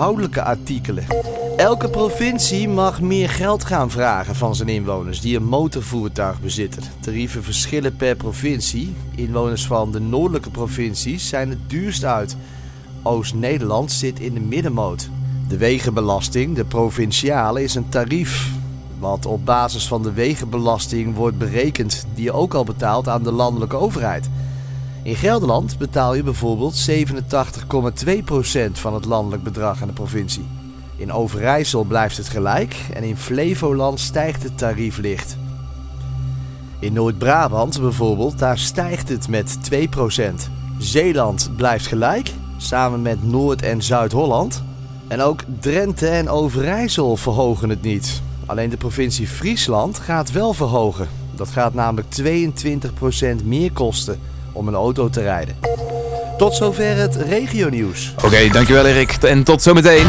inhoudelijke artikelen. Elke provincie mag meer geld gaan vragen van zijn inwoners die een motorvoertuig bezitten. Tarieven verschillen per provincie. Inwoners van de noordelijke provincies zijn het duurst uit. Oost-Nederland zit in de middenmoot. De wegenbelasting, de provinciale, is een tarief. Wat op basis van de wegenbelasting wordt berekend, die je ook al betaalt aan de landelijke overheid. In Gelderland betaal je bijvoorbeeld 87,2% van het landelijk bedrag aan de provincie. In Overijssel blijft het gelijk en in Flevoland stijgt het tarief licht. In Noord-Brabant bijvoorbeeld, daar stijgt het met 2%. Zeeland blijft gelijk, samen met Noord- en Zuid-Holland. En ook Drenthe en Overijssel verhogen het niet. Alleen de provincie Friesland gaat wel verhogen. Dat gaat namelijk 22% meer kosten om een auto te rijden. Tot zover het regionieuws. Oké, dankjewel Erik. En tot zometeen.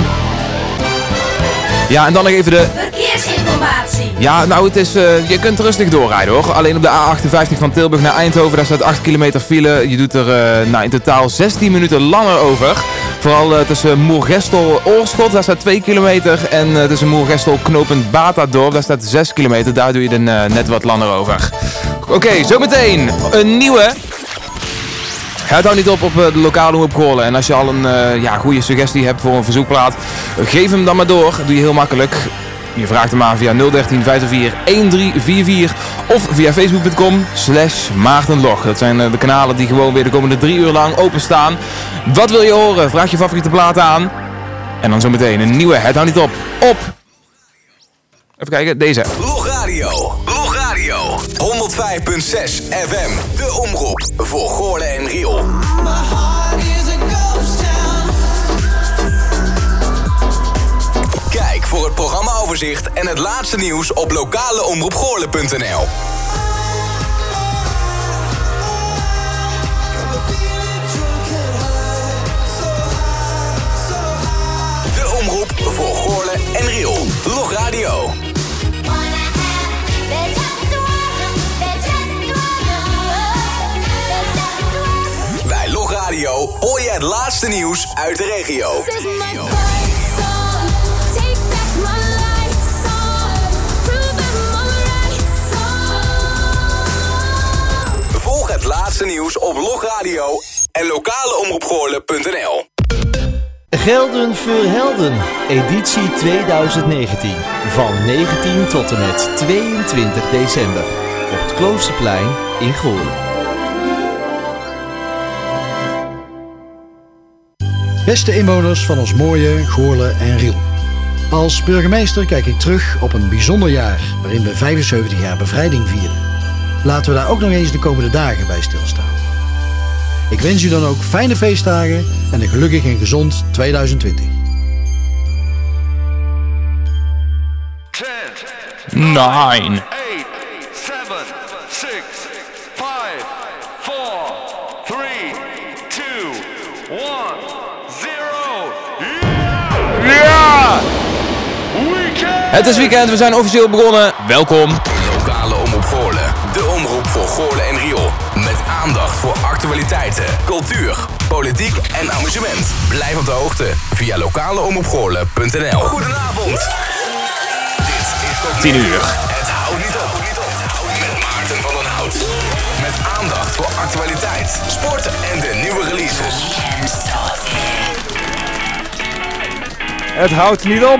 Ja, en dan nog even de... Verkeersinformatie. Ja, nou, het is, eh, je kunt rustig doorrijden hoor. Alleen op de A58 van Tilburg naar Eindhoven, daar staat 8 kilometer file. Je doet er eh, nou, in totaal 16 minuten langer over. Vooral eh, tussen Moergestel-Oorschot, daar staat 2 kilometer. En eh, tussen Moergestel-Knopend Batadorp, daar staat 6 kilometer. Daar doe je er eh, net wat langer over. Oké, zometeen een nieuwe... Het houdt niet op op eh, de lokale Goorlen. En als je al een eh, ja, goede suggestie hebt voor een verzoekplaat, geef hem dan maar door. doe je heel makkelijk. Je vraagt hem aan via 013 504 1344 of via facebook.com slash maartenlog. Dat zijn eh, de kanalen die gewoon weer de komende drie uur lang openstaan. Wat wil je horen? Vraag je favoriete plaat aan. En dan zometeen een nieuwe Het houdt niet op. Op! Even kijken, deze. Radio. Log Radio. 105.6 FM. De omroep voor Goorlen en Riel. Kijk voor het programmaoverzicht en het laatste nieuws op omroep voor Goorlen en Riel. Log Radio. Het laatste nieuws uit de regio. Volg het laatste nieuws op Log Radio en lokaleomroepgoorlen.nl. Gelden voor Helden, editie 2019. Van 19 tot en met 22 december. Op het Kloosterplein in Goorlen. Beste inwoners van ons mooie Goorlen en Riel. Als burgemeester kijk ik terug op een bijzonder jaar waarin we 75 jaar bevrijding vierden. Laten we daar ook nog eens de komende dagen bij stilstaan. Ik wens u dan ook fijne feestdagen en een gelukkig en gezond 2020. 9. Het is weekend, we zijn officieel begonnen. Welkom. Lokale Omroep Goorlen. De omroep voor Goorlen en Riool. Met aandacht voor actualiteiten, cultuur, politiek en amusement. Blijf op de hoogte via lokaleomroepgoorlen.nl Goedenavond. Dit is tot 10 uur. Het houdt niet op. Met Maarten van den Hout. Met aandacht voor actualiteit, sport en de nieuwe releases. Het houdt niet op.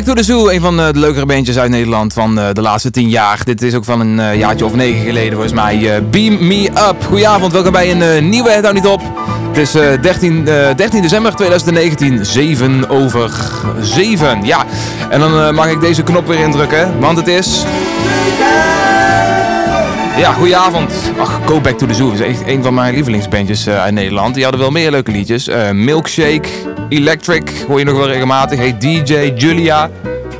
Back to the Zoo, een van eh, de leukere bandjes uit Nederland van eh, de laatste tien jaar. Dit is ook van een eh, jaartje of negen geleden volgens mij. Beam Me Up. Goedenavond, welkom bij een nieuwe Het Niet Op. Het is eh, 13, eh, 13 december 2019, 7 over 7. Ja, en dan mag ik deze knop weer indrukken, want het is... Ja, goedenavond. Ach, Go Back to the Zoo is echt een van mijn lievelingsbandjes eh, uit Nederland. Die hadden wel meer leuke liedjes. Eh, Milkshake, Electric, hoor je nog wel regelmatig. Hey DJ, Julia.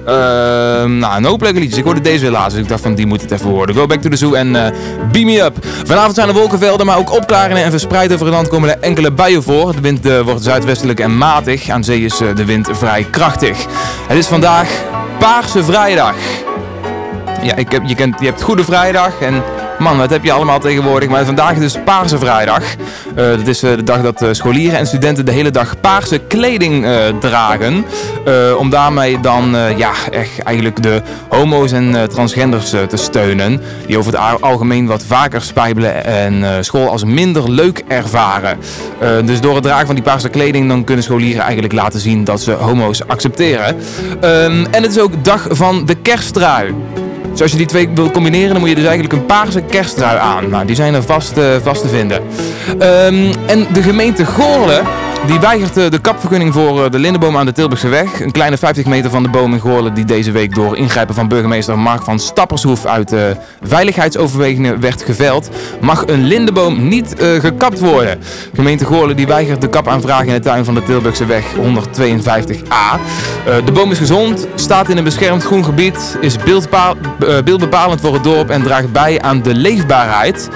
Ehm, nou, een hoop leuke liedjes. Ik hoorde deze weer laatst, dus ik dacht van die moet het even horen. Go Back to the Zoo en eh, Beam Me Up. Vanavond zijn er wolkenvelden, maar ook opklaringen en verspreid over het land komen er enkele buien voor. De wind wordt zuidwestelijk en matig. Aan zee is de wind vrij krachtig. Het is vandaag Paarse Vrijdag. Ja, ik heb, je, kent, je hebt Goede Vrijdag en man, wat heb je allemaal tegenwoordig. Maar vandaag is dus Paarse Vrijdag. Eh dat is eh, de dag dat eh, scholieren en studenten de hele dag paarse kleding dragen. Om daarmee dan ja, echt eigenlijk de homo's en transgenders te steunen. Die over het algemeen wat vaker spijbelen en school als minder leuk ervaren. Dus door het dragen van die paarse kleding dan kunnen scholieren eigenlijk laten zien dat ze homo's accepteren. Ehm, en het is ook dag van de kersttrui. Dus als je die twee wil combineren, dan moet je dus eigenlijk een paarse kersttrui aan. Nou, die zijn er vast, eh, vast te vinden. Ehm, en de gemeente Goorlen, die weigert eh, de kapvergunning voor eh, de lindenboom aan de Tilburgse weg. Een kleine 50 meter van de boom in Goorlen die deze week door ingrijpen van burgemeester Mark van Stappershoef uit eh, veiligheidsoverwegingen werd geveld, mag een lindenboom niet gekapt worden. Gemeente Goorlen die weigert de kapaanvraag in de tuin van de Tilburgse weg 152A. Eh, de boom is gezond, staat in een beschermd groen gebied, is beeldbepalend voor het dorp en draagt bij aan de leefbaarheid.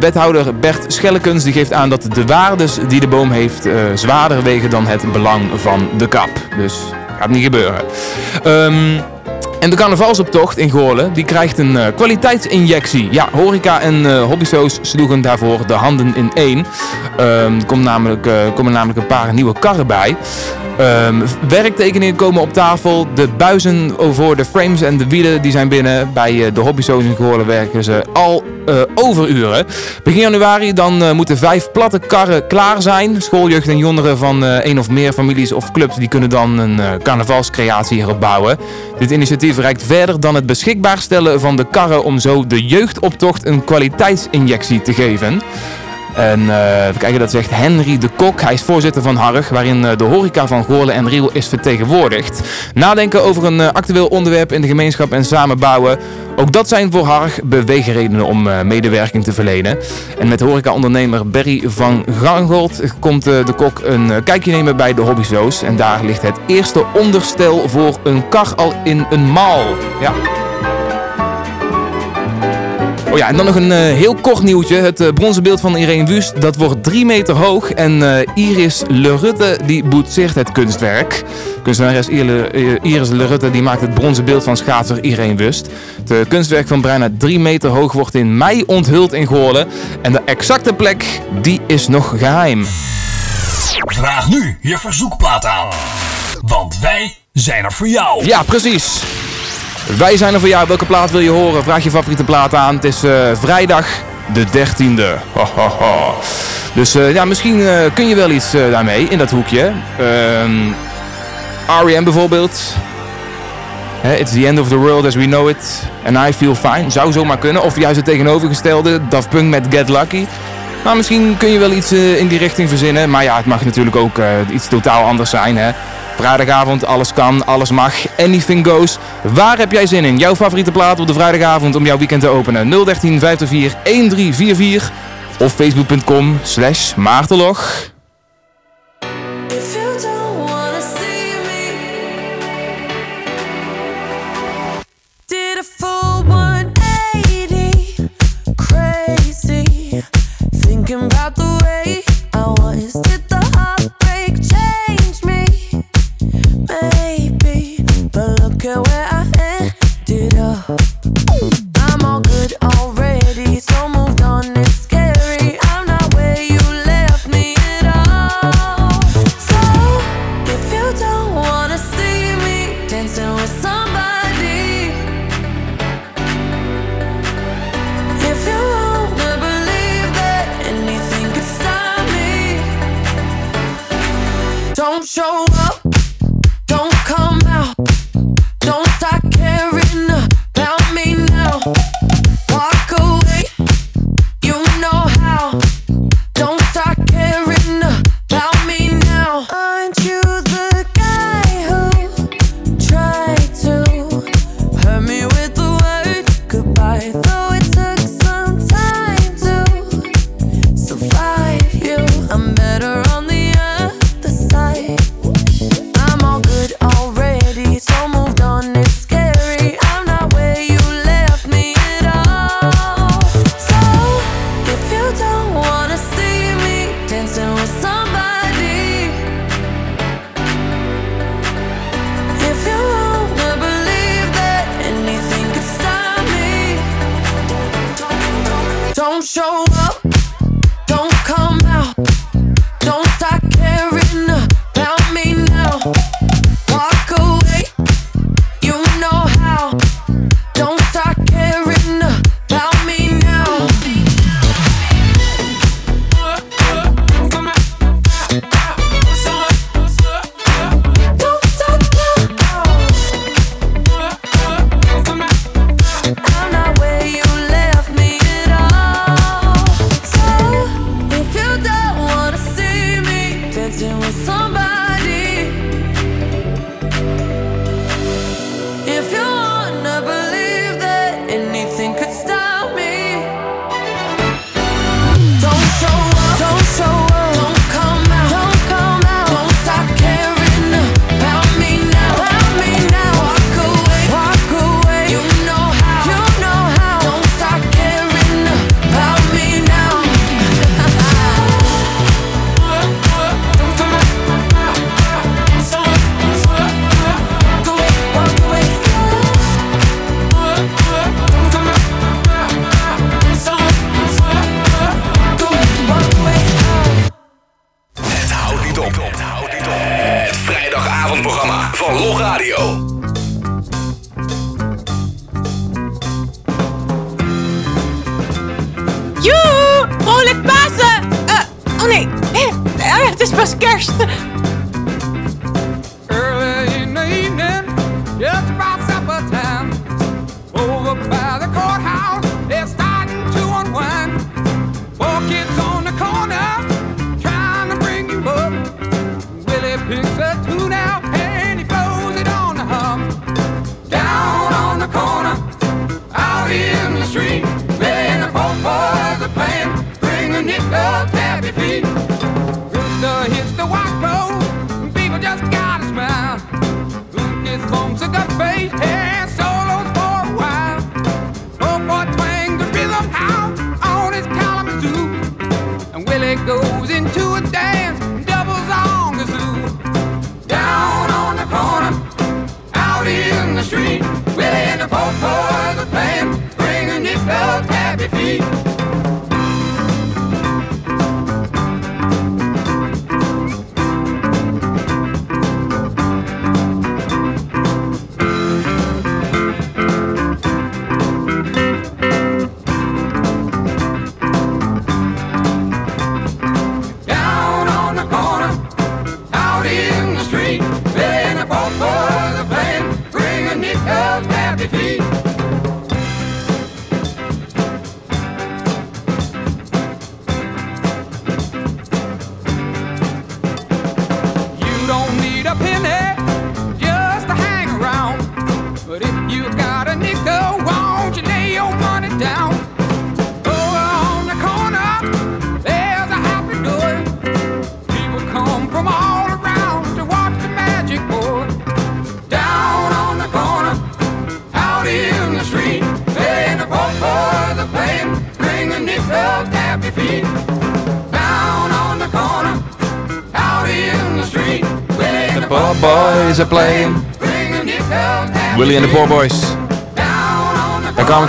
Wethouder Bert Schellekens die geeft aan dat de waardes die de boom heeft zwaarder wegen dan het belang van de kap. Dus gaat niet gebeuren. Ehm, en de carnavalsoptocht in Goorlen die krijgt een eh, kwaliteitsinjectie. Ja, horeca en eh hobbyso's sloegen daarvoor de handen in één. Ehm, er namelijk, eh, komen namelijk een paar nieuwe karren bij. Ehm, werktekeningen komen op tafel. De buizen voor de frames en de wielen die zijn binnen. Bij eh, de hobbyso's in Goorlen werken ze al eh, overuren. Begin januari dan eh, moeten vijf platte karren klaar zijn. Schooljeugd en jongeren van eh één of meer families of clubs die kunnen dan een carnavalscreatie hierop bouwen. Dit initiatief reikt verder dan het beschikbaar stellen van de karren om zo de jeugdoptocht een kwaliteitsinjectie te geven. En eh even kijken, dat zegt Henry de Kok. Hij is voorzitter van Harg, waarin eh, de horeca van Goorlen en Riel is vertegenwoordigd. Nadenken over een eh, actueel onderwerp in de gemeenschap en samenbouwen. Ook dat zijn voor Harg beweegredenen om medewerking te verlenen. En met horecaondernemer Berry van Gangold komt de Kok een kijkje nemen bij de hobbyzoos. En daar ligt het eerste onderstel voor een kar al in een maal. Ja. Oh ja, en dan nog een eh, heel kort nieuwtje. Het eh, bronzen beeld van Irene Wust, dat wordt drie meter hoog. En eh, Iris Lerutte, die boetseert het kunstwerk. Kunstenares Iris Lerutte, die maakt het bronzen beeld van schaatser Irene Wust. Het kunstwerk van bijna drie meter hoog wordt in mei onthuld in Goorlen. En de exacte plek, die is nog geheim. Vraag nu je verzoekplaat aan. Want wij zijn er voor jou. Ja, precies. Wij zijn er voor jou. Welke plaat wil je horen? Vraag je favoriete plaat aan. Het is eh, vrijdag de 13e. Dus eh, ja, misschien eh, kun je wel iets daarmee in dat hoekje. R.E.M. bijvoorbeeld. It's the end of the world as we know it. And I feel fine. Zou zomaar kunnen. Of juist het tegenovergestelde. Daft Punk met Get Lucky. Maar misschien kun je wel iets in die richting verzinnen. Maar ja, het mag natuurlijk ook iets totaal anders zijn. Hè? Vrijdagavond, alles kan, alles mag, anything goes. Waar heb jij zin in? Jouw favoriete plaat op de vrijdagavond om jouw weekend te openen? 013 524 1344 of facebook.com slash maartelog.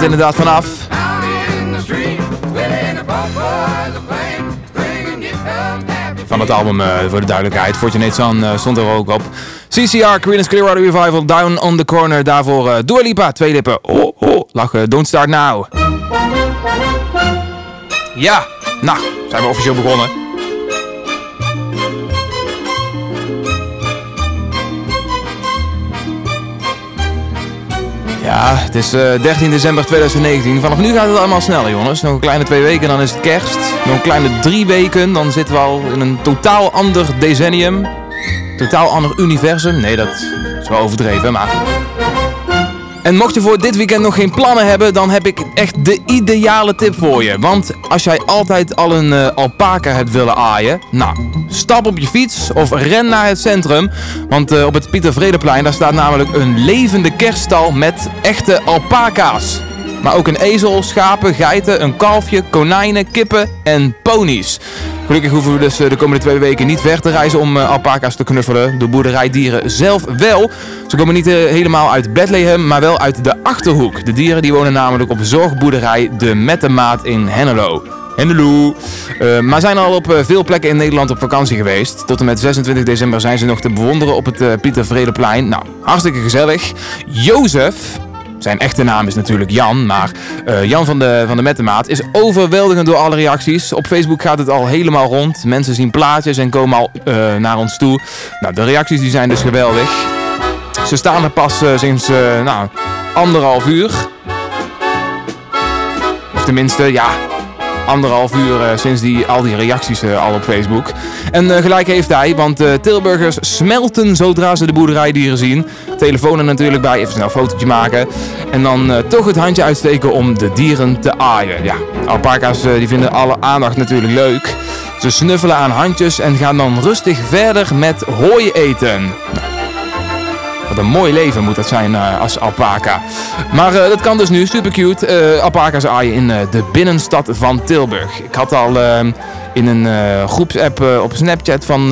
Nickel and Van het album, eh, voor de duidelijkheid. Fortunate Son eh, stond er ook op. CCR, Creedence Clearwater Revival, Down on the Corner. Daarvoor eh Dua Lipa, twee lippen. Oh, oh, lachen. Don't Start Now. Ja, nou, zijn we officieel begonnen. Ja, het is eh, 13 december 2019. Vanaf nu gaat het allemaal sneller, jongens. Nog een kleine twee weken, dan is het kerst. Nog een kleine drie weken, dan zitten we al in een totaal ander decennium. Totaal ander universum. Nee, dat is wel overdreven, maar... En mocht je voor dit weekend nog geen plannen hebben, dan heb ik echt de ideale tip voor je. Want als jij altijd al een eh, alpaca hebt willen aaien, nou, stap op je fiets of ren naar het centrum. Want eh, op het Pieter Vredeplein, daar staat namelijk een levende kerststal met echte alpaca's. Maar ook een ezel, schapen, geiten, een kalfje, konijnen, kippen en ponies. Gelukkig hoeven we dus eh, de komende twee weken niet weg te reizen om eh, alpaca's te knuffelen. De boerderijdieren zelf wel. Ze komen niet eh, helemaal uit Bethlehem, maar wel uit de Achterhoek. De dieren die wonen namelijk op zorgboerderij De Mettemaat in Hennelo. Hennelo. Maar zijn al op veel plekken in Nederland op vakantie geweest. Tot en met 26 december zijn ze nog te bewonderen op het Pieter Vredeplein. Nou, hartstikke gezellig. Jozef, zijn echte naam is natuurlijk Jan, maar eh, Jan van de, van de Mettemaat is overweldigend door alle reacties. Op Facebook gaat het al helemaal rond. Mensen zien plaatjes en komen al eh, naar ons toe. Nou, de reacties die zijn dus geweldig. Ze staan er pas eh, sinds nou, anderhalf uur. Of tenminste, ja, anderhalf uur eh, sinds die, al die reacties eh, al op Facebook. En eh, gelijk heeft hij, want Tilburgers smelten zodra ze de boerderijdieren zien. Telefoon er natuurlijk bij, even snel een fotootje maken. En dan toch het handje uitsteken om de dieren te aaien. Ja, alpaca's die vinden alle aandacht natuurlijk leuk. Ze snuffelen aan handjes en gaan dan rustig verder met hooi eten. Nou, wat een mooi leven moet dat zijn eh, als alpaca. Maar eh, dat kan dus nu, super cute. Eh, alpaca's aaien in de binnenstad van Tilburg. Ik had al in een groepsapp op Snapchat van,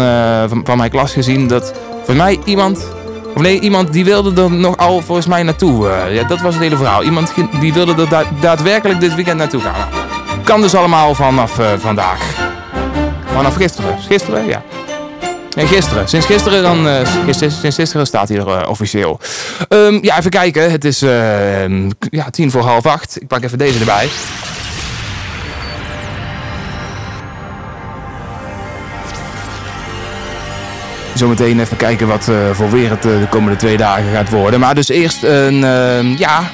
van, van mijn klas gezien dat voor mij iemand... Of nee, iemand die wilde er nog al volgens mij naartoe. Ja, dat was het hele verhaal. Iemand die wilde er da- daadwerkelijk dit weekend naartoe gaan. Kan dus allemaal vanaf vandaag. Vanaf gisteren. Gisteren, ja. Nee, gisteren. Sinds gisteren, dan, eh, sinds, gisteren staat hij er eh, officieel. Ehm, ja, even kijken. Het is eh, ja, tien voor half acht. Ik pak even deze erbij. Zometeen even kijken wat eh, voor weer het de komende twee dagen gaat worden. Maar dus eerst een, ehm, ja,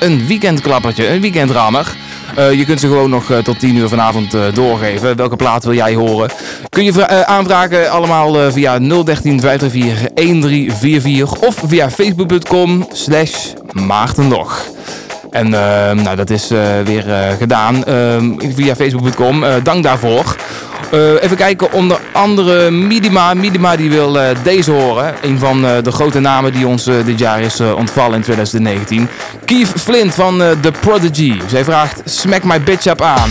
een weekendklappertje, een weekendrammer. Eh, je kunt ze gewoon nog eh, tot 10 uur vanavond eh, doorgeven. Welke plaat wil jij horen? Kun je vra- aanvragen allemaal via 013 534 1344 of via facebook.com slash maartenlog. En nou, dat is weer gedaan ehm, via facebook.com. Dank daarvoor. Eh, even kijken, onder andere Midima. Midima die wil eh, deze horen. Een van eh, de grote namen die ons dit jaar is ontvallen in 2019. Keith Flint van The Prodigy. Zij vraagt, smack my bitch up aan.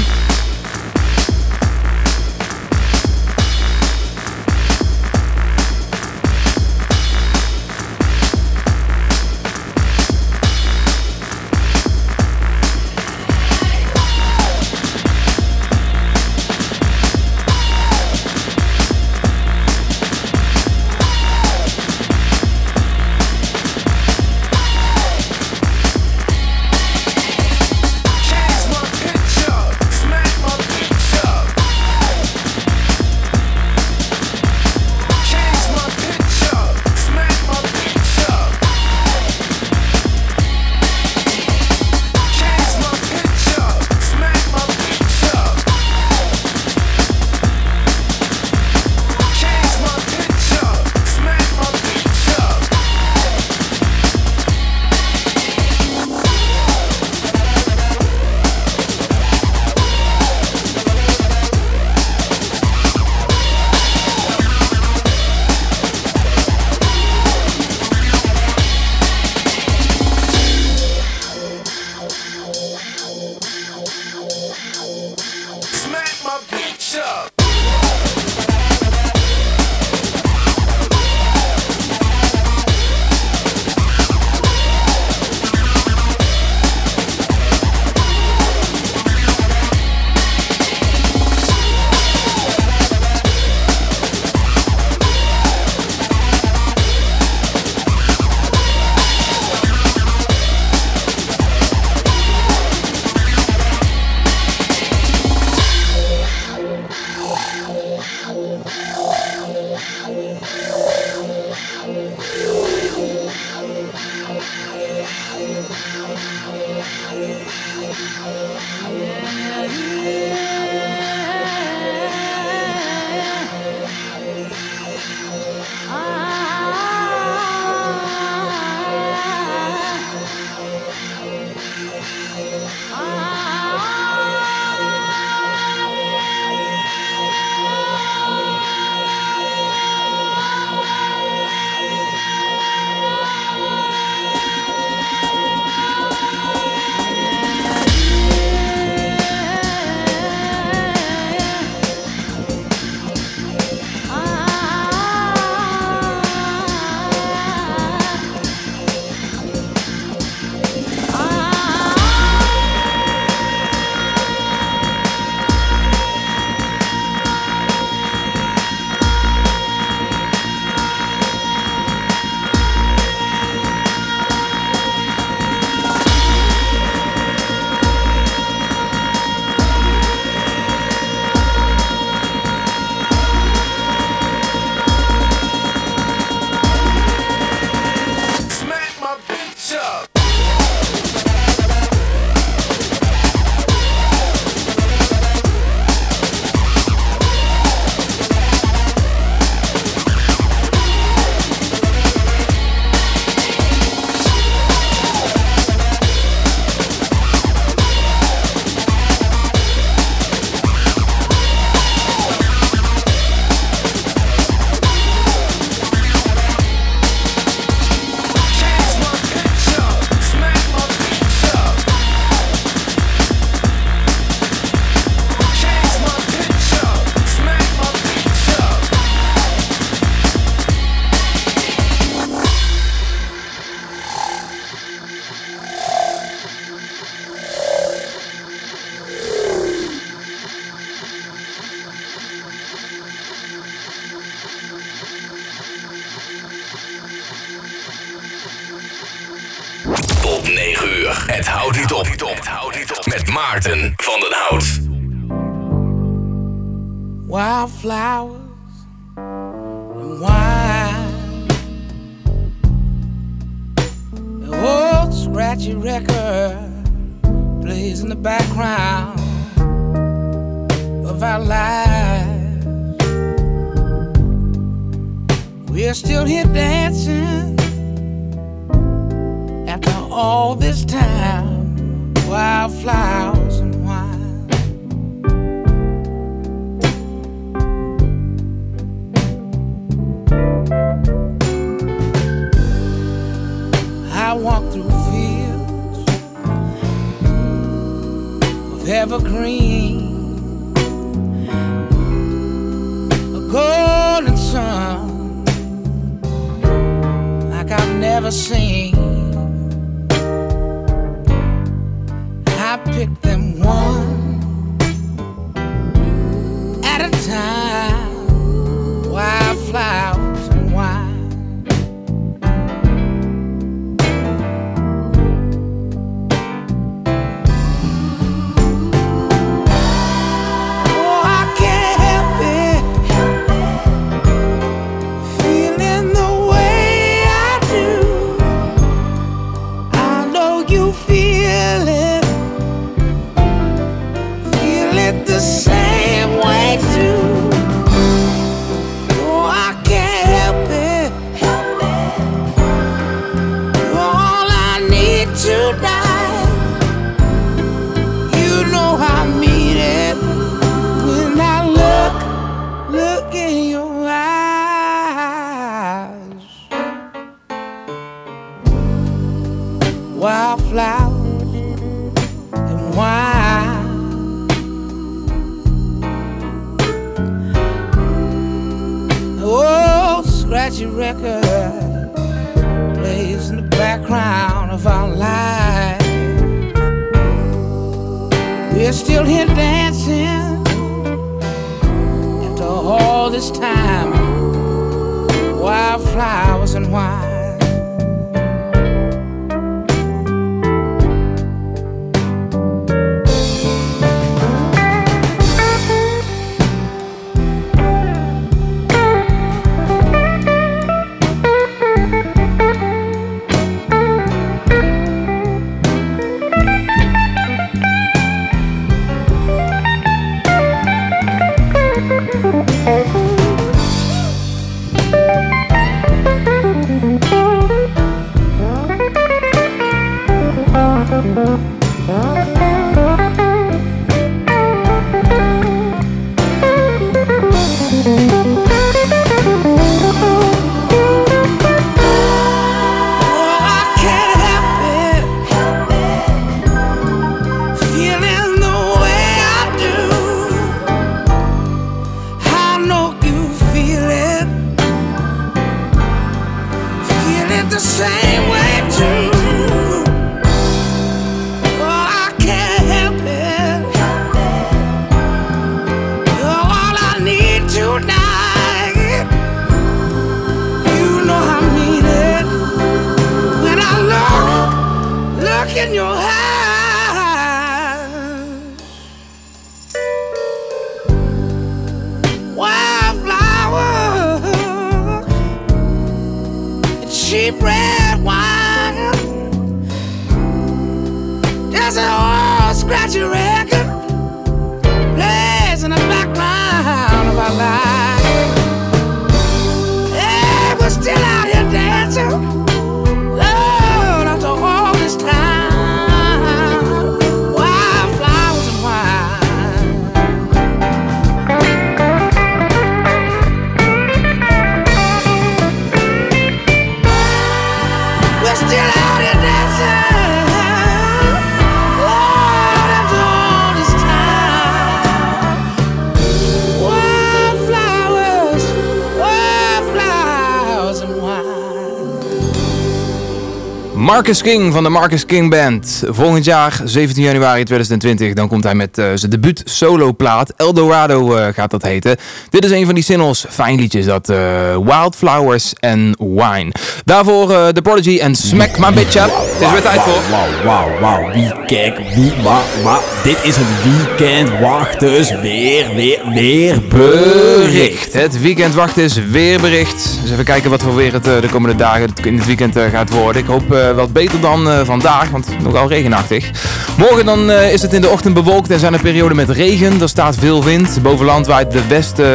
Marcus King van de Marcus King Band. Volgend jaar, 17 januari 2020, dan komt hij met eh, zijn debuut soloplaat. Eldorado eh, gaat dat heten. Dit is een van die singles, fijn liedjes, dat eh, Wildflowers and Wine. Daarvoor eh The Prodigy en Smack My Bitch Up. Het is weer tijd voor... Wauw, wauw, wauw. Wie, kijk, wie, wa, wa. Dit is het weekend. Wacht dus weer, weer, weer Bericht. Het weekend wacht is weerbericht. Dus even kijken wat voor weer het eh, de komende dagen in het weekend eh, gaat worden. Ik hoop wat beter dan vandaag, want nogal regenachtig. Morgen dan eh, is het in de ochtend bewolkt en zijn er perioden met regen. Er staat veel wind. Boven land waait de westen,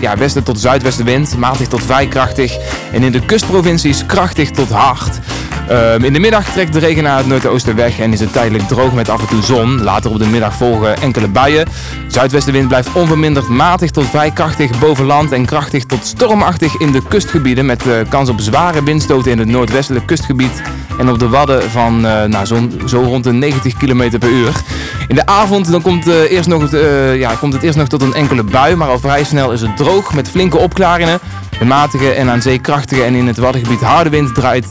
ja, westen tot zuidwestenwind, matig tot vrij krachtig. En in de kustprovincies krachtig tot hard. Ehm, in de middag trekt de regen naar het noordoosten weg en is het tijdelijk droog met af en toe zon. Later op de middag volgen enkele buien. Zuidwestenwind blijft onverminderd matig tot vrij krachtig boven land en krachtig tot stormachtig in de kustgebieden met eh, kans op zware windstoten in het noordwestelijk kustgebied en op de wadden van eh, nou, zo, zo rond de 90 km per uur. In de avond dan komt, eh, eerst nog, eh, ja, komt het eerst nog tot een enkele bui, maar al vrij snel is het droog met flinke opklaringen. De matige en aan zee krachtige en in het Waddengebied harde wind draait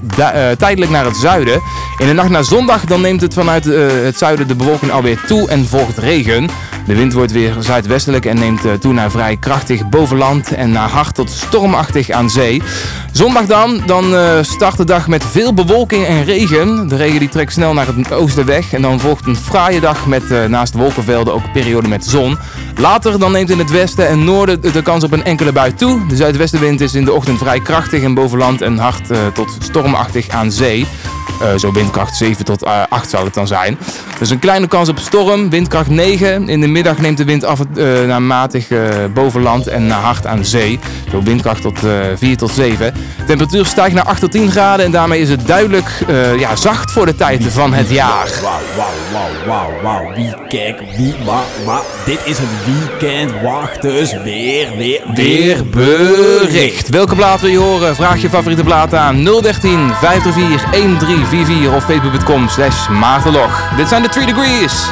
tijdelijk naar het zuiden. In de nacht naar zondag dan neemt het vanuit het zuiden de bewolking alweer toe en volgt regen. De wind wordt weer zuidwestelijk en neemt eh, toe naar vrij krachtig boven land en naar hard tot stormachtig aan zee. Zondag dan, dan eh, start de dag met veel bewolking en regen. De regen die trekt snel naar het oosten weg en dan volgt een fraaie dag met eh, naast wolkenvelden ook periode met zon. Later dan neemt in het westen en noorden de kans op een enkele bui toe. De zuidwestenwind is in de ochtend vrij krachtig en boven land en hard tot stormachtig aan zee. Eh, zo windkracht 7 tot eh, 8 zal het dan zijn. Dus een kleine kans op storm, windkracht 9. In de middag neemt de wind af eh, naar matig eh, boven land en naar hard aan zee. Zo windkracht tot eh 4 tot 7. Temperatuur stijgt naar 8 tot 10 graden en daarmee is het duidelijk eh, ja, zacht voor de tijd van het jaar. Wauw, wauw, wauw, wauw, wauw. Wie, kijk, wie, wa, wa. Dit is het weekend. Wacht dus weer, weer, Weerbericht. Welke plaat wil je horen? Vraag je favoriete plaat aan 013 534 1344 of slash maartenlog. Dit zijn de 3 Degrees.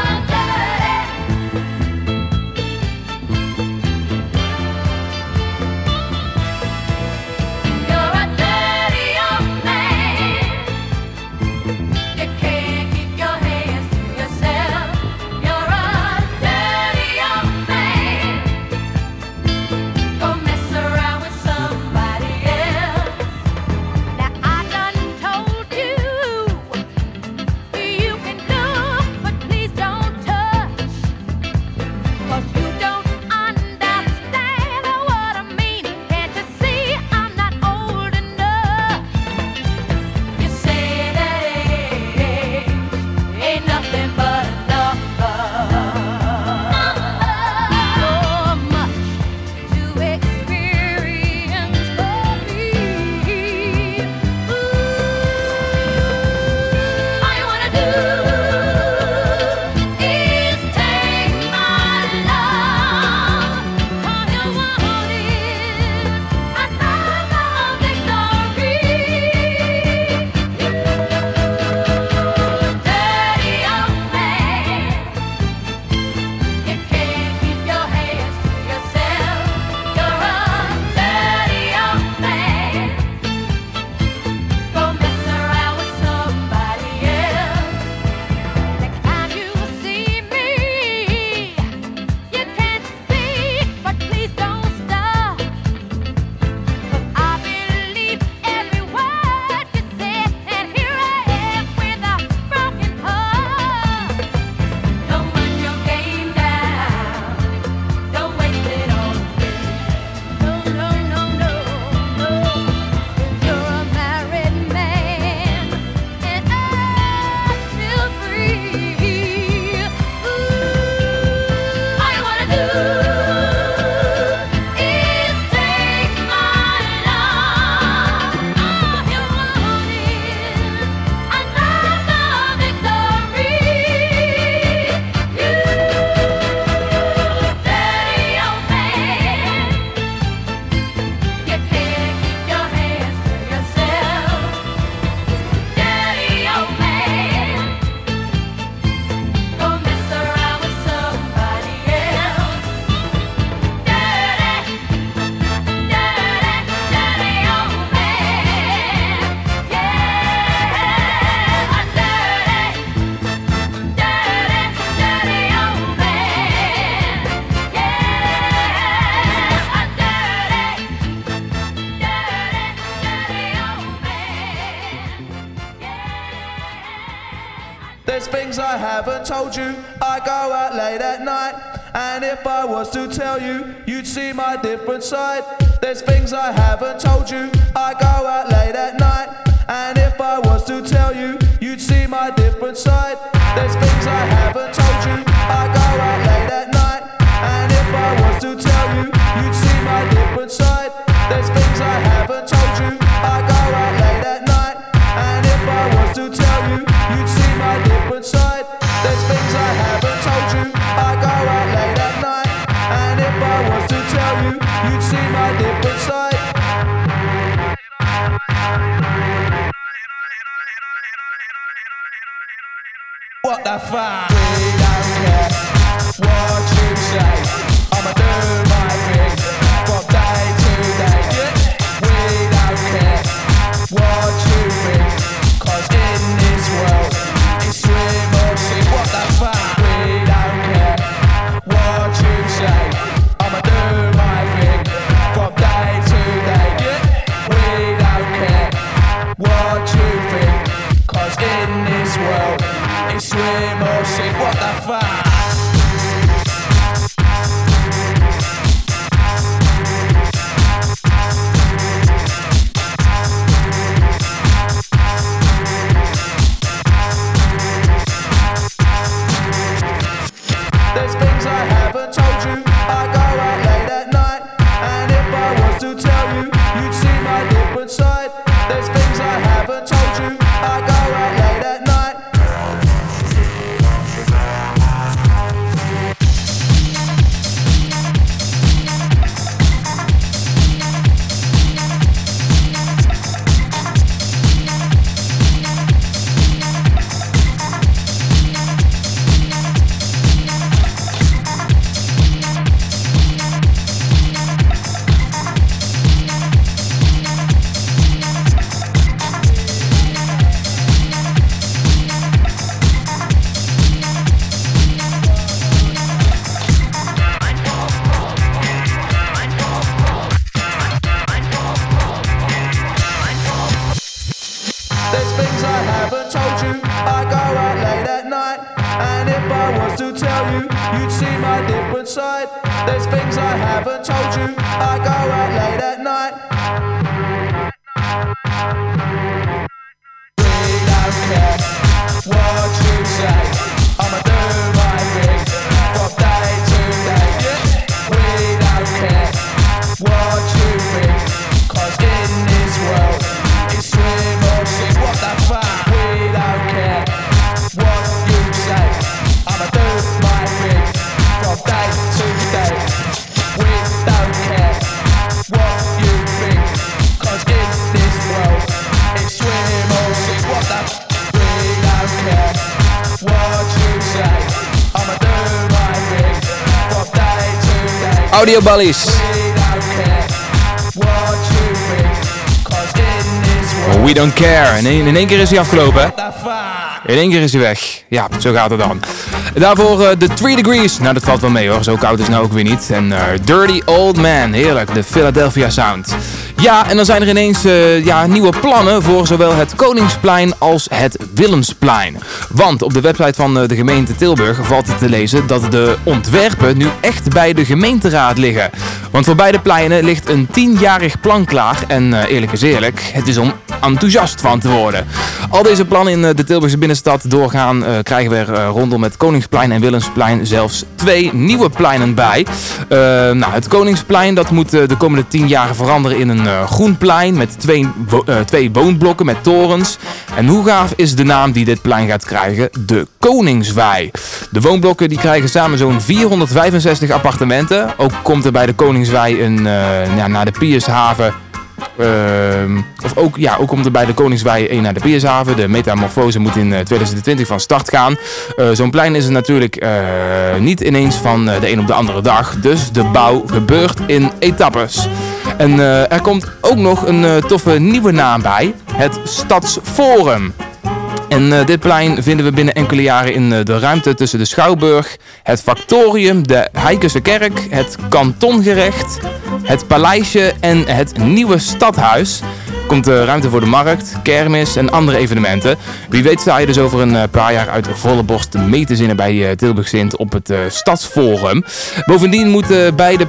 Late at night, and if I was to tell you, you'd see my different side. There's things I haven't told you. I go out late at night, and if I was to tell you, you'd see my different side. There's things I haven't told you. I go out late at night, and if I was to tell you, you'd see my different side. There's things I haven't told you. I go out late at night, and if I was to tell you, you'd see my different side. What the fuck? We don't care what you say. I'ma do my thing from day to day. We don't care what you in this world, it's. What the fuck? far. My different side. There's things I haven't told you. I go out late at night. We don't care what you say. I'ma do my thing from day to day. We don't care what We don't care in één, in één keer is hij afgelopen. In één keer is hij weg. Ja, zo gaat het dan. Daarvoor eh, de 3 Degrees. Nou, dat valt wel mee hoor. Zo koud is nou ook weer niet. En eh, Dirty Old Man. Heerlijk. De Philadelphia Sound. Ja, en dan zijn er ineens eh, ja, nieuwe plannen voor zowel het Koningsplein als het Willemsplein. Want op de website van eh, de gemeente Tilburg valt het te lezen dat de ontwerpen nu echt bij de gemeenteraad liggen. Want voor beide pleinen ligt een tienjarig plan klaar. En eh, eerlijk is eerlijk, het is om enthousiast van te worden. Al deze plannen in de Tilburgse binnenstad doorgaan, krijgen we er rondom het Koningsplein en Willemsplein zelfs twee nieuwe pleinen bij. Nou, het Koningsplein dat moet de komende tien jaar veranderen in een eh, groen plein met twee, eh, twee woonblokken met torens. En hoe gaaf is de naam die dit plein gaat krijgen? De Koningswei. De woonblokken die krijgen samen zo'n 465 appartementen. Ook komt er bij de Koningswei een, eh, ja, naar de Piershaven Ehm, of ook, ja, ook komt er bij de Koningswei 1 naar de Piershaven. De metamorfose moet in eh, 2020 van start gaan. Eh, Zo'n plein is het natuurlijk eh, niet ineens van eh, de een op de andere dag. Dus de bouw gebeurt in etappes. En eh, er komt ook nog een eh, toffe nieuwe naam bij. Het Stadsforum. En eh, dit plein vinden we binnen enkele jaren in eh, de ruimte tussen de Schouwburg, het Factorium, de Heikense Kerk, het Kantongerecht, het Paleisje en het Nieuwe Stadhuis. Komt eh, ruimte voor de markt, kermis en andere evenementen. Wie weet sta je dus over een eh, paar jaar uit volle borst mee te zinnen bij eh, Tilburg Sint op het Stadsforum. Bovendien moeten beide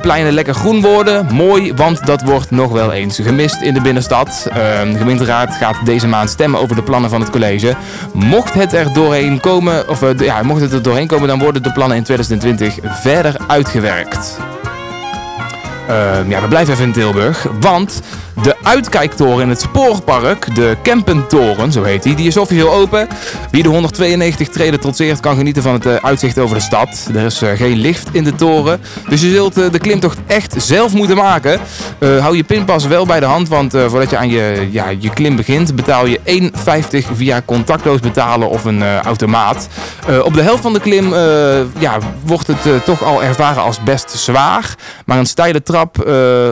pleinen lekker groen worden. Mooi, want dat wordt nog wel eens gemist in de binnenstad. Eh, de gemeenteraad gaat deze maand stemmen over de plannen van het college. Mocht het er doorheen komen, of ja, mocht het er doorheen komen, dan worden de plannen in 2020 verder uitgewerkt. Ehm, ja, we blijven even in Tilburg, want de uitkijktoren in het spoorpark, de Kempentoren, zo heet die, die is officieel open. Wie de 192 treden trotseert kan genieten van het eh, uitzicht over de stad. Er is eh, geen lift in de toren, dus je zult eh, de klimtocht echt zelf moeten maken. Hou je pinpas wel bij de hand, want voordat je aan je, ja, je klim begint betaal je 1,50 via contactloos betalen of een automaat. Op de helft van de klim ja, wordt het toch al ervaren als best zwaar, maar een steile trap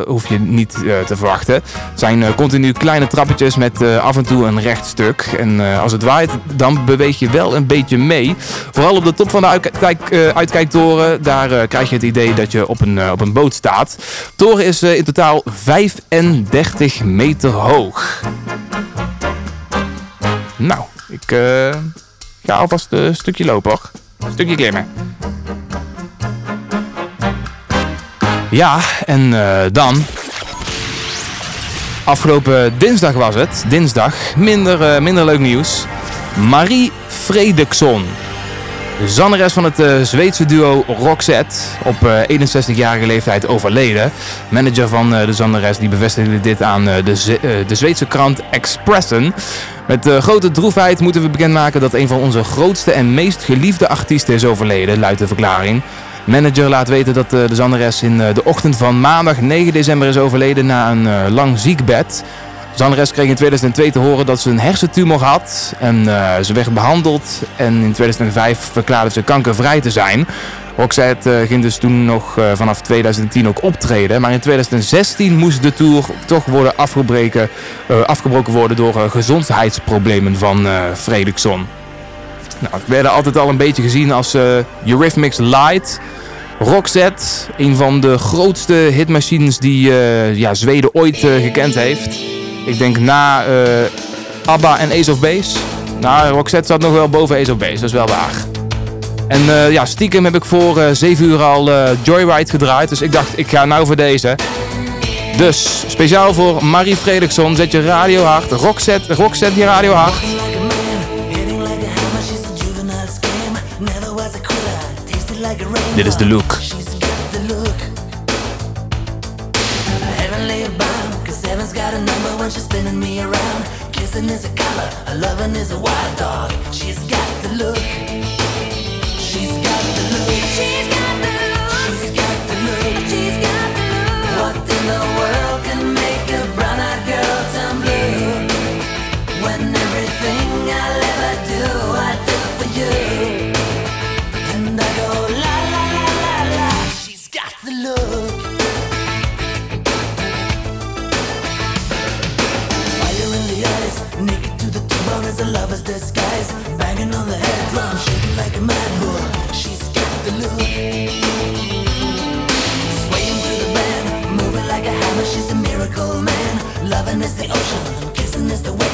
hoef je niet te verwachten. Het zijn eh, continu kleine trappetjes met eh, af en toe een recht stuk. En eh, als het waait, dan beweeg je wel een beetje mee. Vooral op de top van de uitkijk, uitkijktoren, daar krijg je het idee dat je op een, op een boot staat. Toren is in totaal 35 meter hoog. Nou, ik ga alvast een stukje lopen hoor. Een stukje klimmen. Ja, en dan. Afgelopen dinsdag was het. Dinsdag. Minder, eh, minder leuk nieuws. Marie Fredriksson. Zangeres van het eh, Zweedse duo Roxette. Op eh, 61-jarige leeftijd overleden. Manager van eh, de zangeres die bevestigde dit aan eh, de, eh, de Zweedse krant Expressen. Met eh, grote droefheid moeten we bekendmaken dat een van onze grootste en meest geliefde artiesten is overleden, luidt de verklaring. Manager laat weten dat eh, de zangeres in eh, de ochtend van maandag 9 december is overleden na een eh, lang ziekbed. De zangeres kreeg in 2002 te horen dat ze een hersentumor had en ze werd behandeld en in 2005 verklaarde ze kankervrij te zijn. Roxette ging dus toen nog vanaf 2010 ook optreden, maar in 2016 moest de tour toch worden afgebreken, eh, afgebroken worden door gezondheidsproblemen van Fredriksson. Nou, het werden altijd al een beetje gezien als eh Eurythmics Light. Roxette, een van de grootste hitmachines die eh, ja, Zweden ooit eh, gekend heeft. Ik denk na ABBA en Ace of Base. Nou, Roxette zat nog wel boven Ace of Base, dat is wel waar. En ja, stiekem heb ik voor eh 7 uur al Joyride gedraaid. Dus ik dacht, ik ga nou voor deze. Dus, speciaal voor Marie Fredriksson, zet je radio hard. Roxette, Roxette je radio hard. Dit is de look. Heavenly bound, cause heaven's got a number when she's spinning me around. Kissing is a color, a loving is a wild dog. She's got the look. She's got the look. She's got the look. She's got the look. She's got the look. What in the world kissing is the wet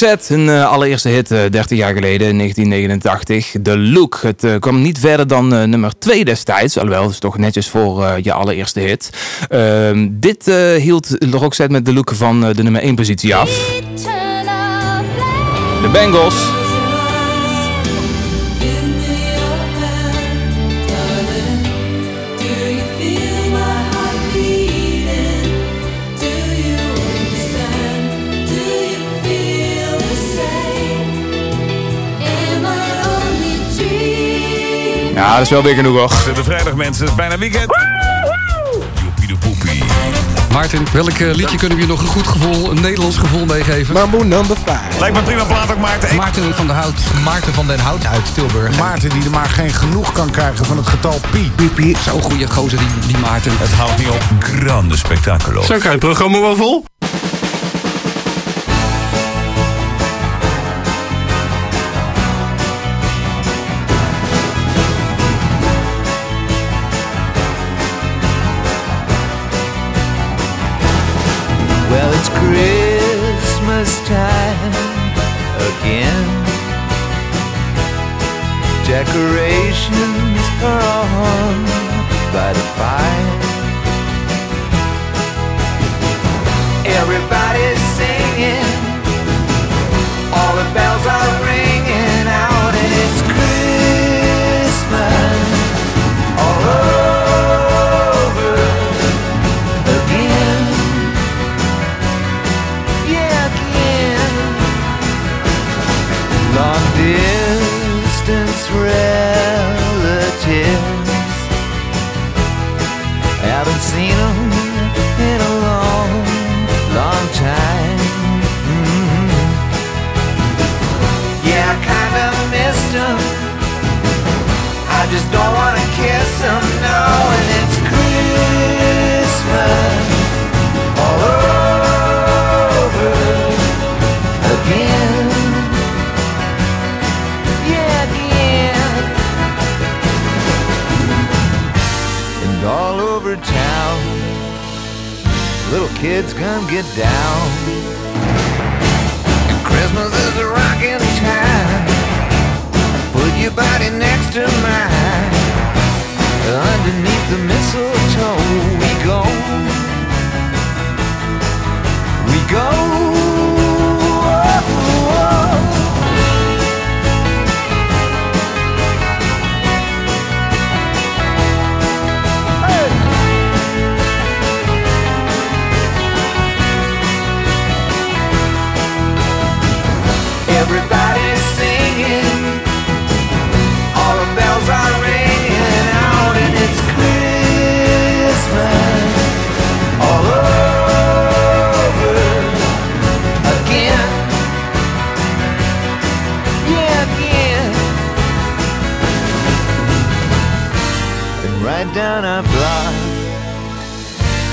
Roxette, hun eh, allereerste hit eh, 30 jaar geleden, in 1989. The Look. Het eh, kwam niet verder dan eh, nummer 2 destijds. Alhoewel, dat is toch netjes voor eh, je allereerste hit. Ehm, dit eh, hield Roxette met The Look van eh, de nummer 1 positie af. De Bengals. Ja, dat is wel weer genoeg hoor. De vrijdag mensen, het is bijna weekend. Joepie de poepie. Maarten, welk eh, liedje kunnen we je nog een goed gevoel, een Nederlands gevoel meegeven? Mambo number 5. Lijkt me prima plaat ook Maarten. Maarten van der Hout. Maarten van den Hout uit Tilburg. Maarten die er maar geen genoeg kan krijgen van het getal pi. Pipi. Zo'n goede gozer die, die Maarten. Het houdt niet op. Grande spectaculo. Zo krijg je het programma wel vol. Christmas time again. Decorations are on by the fire. Just don't wanna kiss them, no, and it's Christmas all over again. Yeah, again. And all over town, little kids come get down. And Christmas is a rockin' time. Your body next to mine. Underneath the mistletoe, we go. We go. Right down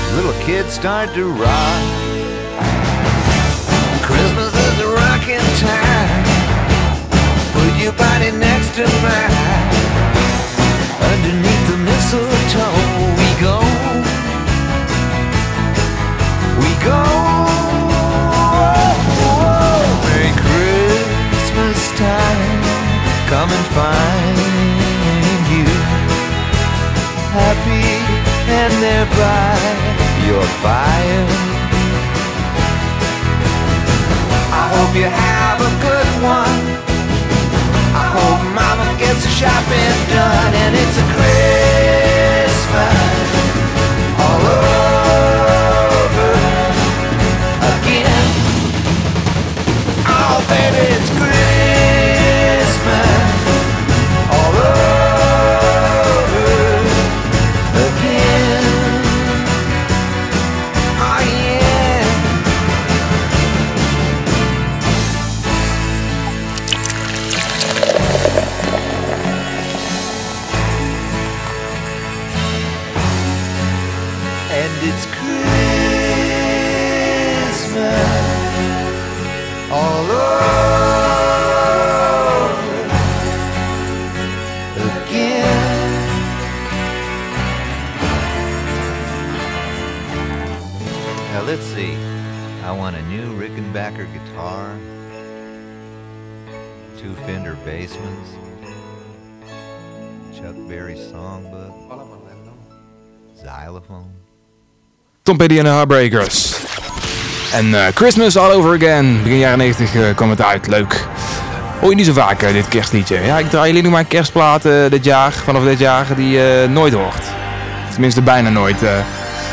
our little kids start to rock. Christmas is a rocking time. Put your body next to mine. Underneath the mistletoe, we go. We go. Merry Christmas time. Come and find hope you have a good one. I hope mama gets the shopping done and it's a Christmas all over again. Oh, baby, two Fender Basemans, Chuck Berry songbook, xylophone. Tom Petty en de Heartbreakers. En eh, Christmas All Over Again. Begin jaren 90 eh, kwam het uit. Leuk. Hoor je niet zo vaak eh, dit kerstliedje. Ja, ik draai alleen nog maar eh, dit jaar, vanaf dit jaar, die je nooit hoort. Tenminste, bijna nooit.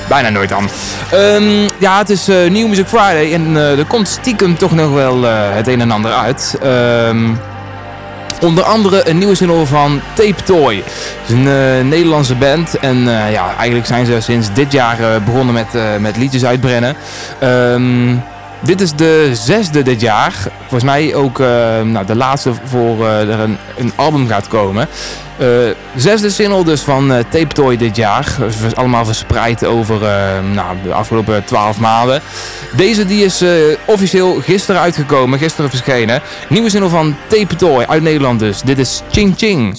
Bijna nooit dan. Ehm, ja, het is eh, New Music Friday en eh, er komt stiekem toch nog wel eh, het een en ander uit. Ehm, Onder andere een nieuwe single van Tape Toy. Het is een Nederlandse band. En ja, eigenlijk zijn ze sinds dit jaar begonnen met, met liedjes uitbrennen. Ehm, dit is de zesde dit jaar. Volgens mij ook nou, de laatste voor er een, een album gaat komen. Eh, zesde single dus van eh, Tape Toy dit jaar. Allemaal verspreid over eh, nou, de afgelopen twaalf maanden. Deze die is officieel gisteren uitgekomen, gisteren verschenen. Nieuwe single van Tape Toy uit Nederland dus. Dit is. Ching, ching.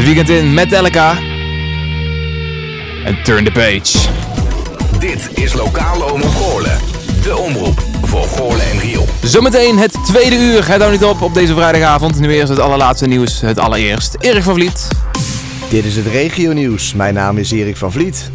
Het weekend in Metallica. En Turn the Page. Dit is Lokale Omroep Goorlen. De omroep voor Goorlen en Riel. Zometeen het tweede uur. Het houdt niet op op deze vrijdagavond. Nu eerst het allerlaatste nieuws. Het allereerst. Erik van Vliet. Dit is het regionieuws. Mijn naam is Erik van Vliet.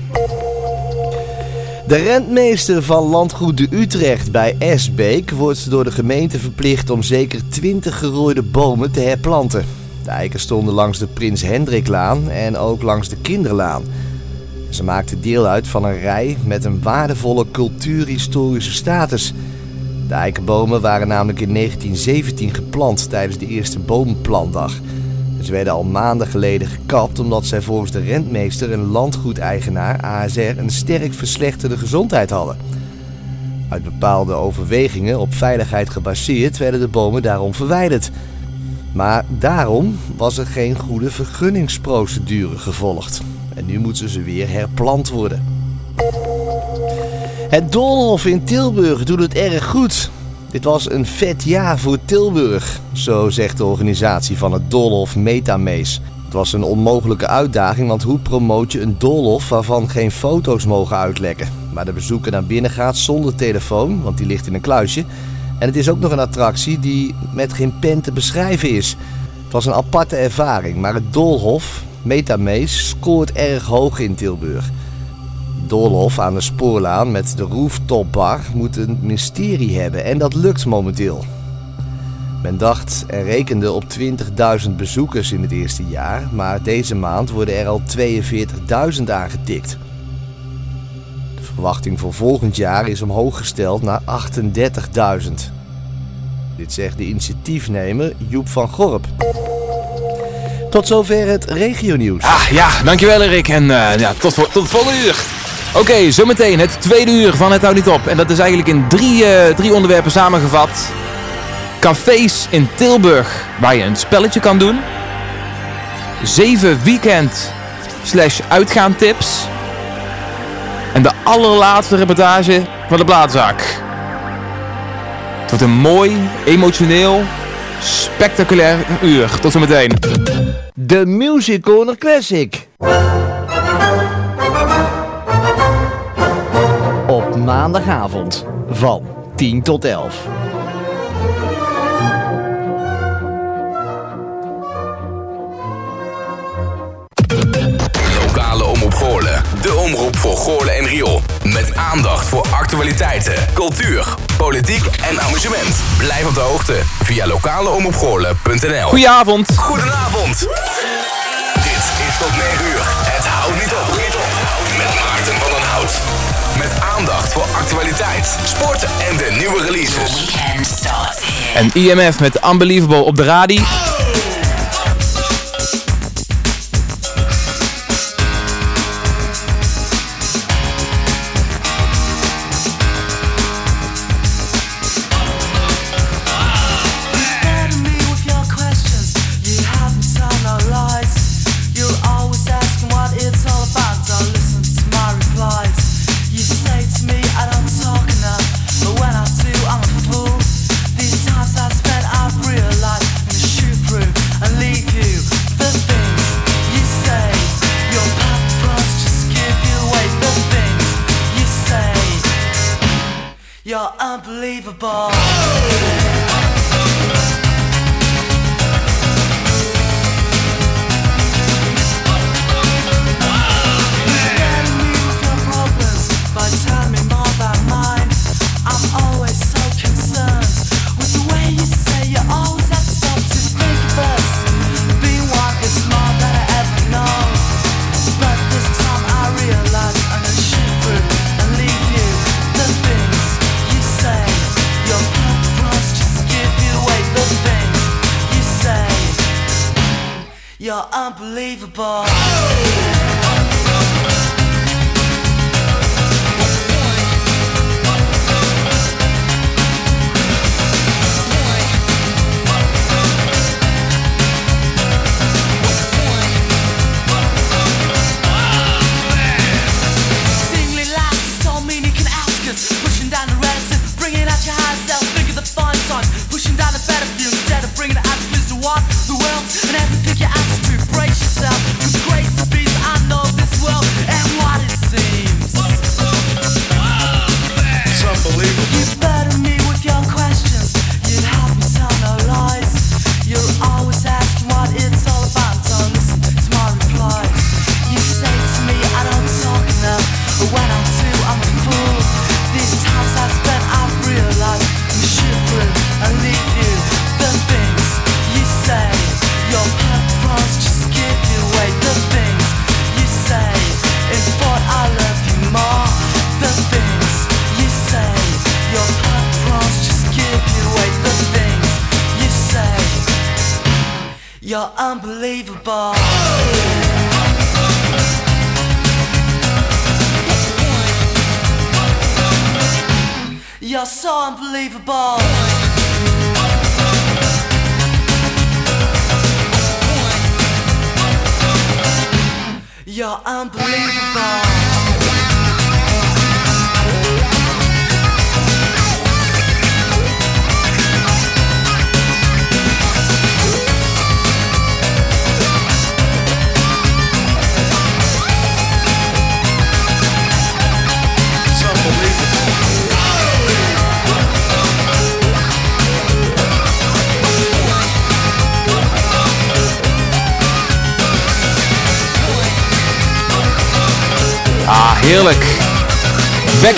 De rentmeester van landgoed de Utrecht bij Esbeek wordt door de gemeente verplicht om zeker 20 gerooide bomen te herplanten. De eiken stonden langs de Prins Hendriklaan en ook langs de Kinderlaan. Ze maakten deel uit van een rij met een waardevolle cultuurhistorische status. De eikenbomen waren namelijk in 1917 geplant tijdens de eerste bomenplantdag. Ze werden al maanden geleden gekapt omdat zij volgens de rentmeester en landgoedeigenaar ASR een sterk verslechterde gezondheid hadden. Uit bepaalde overwegingen op veiligheid gebaseerd werden de bomen daarom verwijderd. Maar daarom was er geen goede vergunningsprocedure gevolgd. En nu moeten ze weer herplant worden. Het Doolhof in Tilburg doet het erg goed. Dit was een vet jaar voor Tilburg, zo zegt de organisatie van het Doolhof Metamees. Het was een onmogelijke uitdaging, want hoe promoot je een doolhof waarvan geen foto's mogen uitlekken? Maar de bezoeker naar binnen gaat zonder telefoon, want die ligt in een kluisje. En het is ook nog een attractie die met geen pen te beschrijven is. Het was een aparte ervaring, maar het Doolhof Metamees scoort erg hoog in Tilburg. Doolhof aan de spoorlaan met de rooftopbar moet een mysterie hebben en dat lukt momenteel. Men dacht en rekende op 20.000 bezoekers in het eerste jaar, maar deze maand worden er al 42.000 aangetikt. Verwachting voor volgend jaar is omhoog gesteld naar 38.000. Dit zegt de initiatiefnemer Joep van Gorp. Tot zover het regionieuws. Ah ja, dankjewel Erik. En eh, ja, tot, tot het volgende uur. Oké, zometeen het tweede uur van Het Houdt Niet Op. En dat is eigenlijk in drie, eh, drie onderwerpen samengevat. Cafés in Tilburg waar je een spelletje kan doen. Zeven weekend slash uitgaan tips. En de allerlaatste reportage van de Blaadzak. Het wordt een mooi, emotioneel, spectaculair uur. Tot zometeen. De Music Corner Classic. Op maandagavond van 10 tot 11. De omroep voor Goorlen en Riool. Met aandacht voor actualiteiten, cultuur, politiek en amusement. Blijf op de hoogte via lokaleomroepgoorlen.nl Goedenavond. Goedenavond. Dit is tot 9 uur. Het houdt niet op. Met Maarten van den Hout. Met aandacht voor actualiteit, sport en de nieuwe releases. En IMF met Unbelievable op de radio.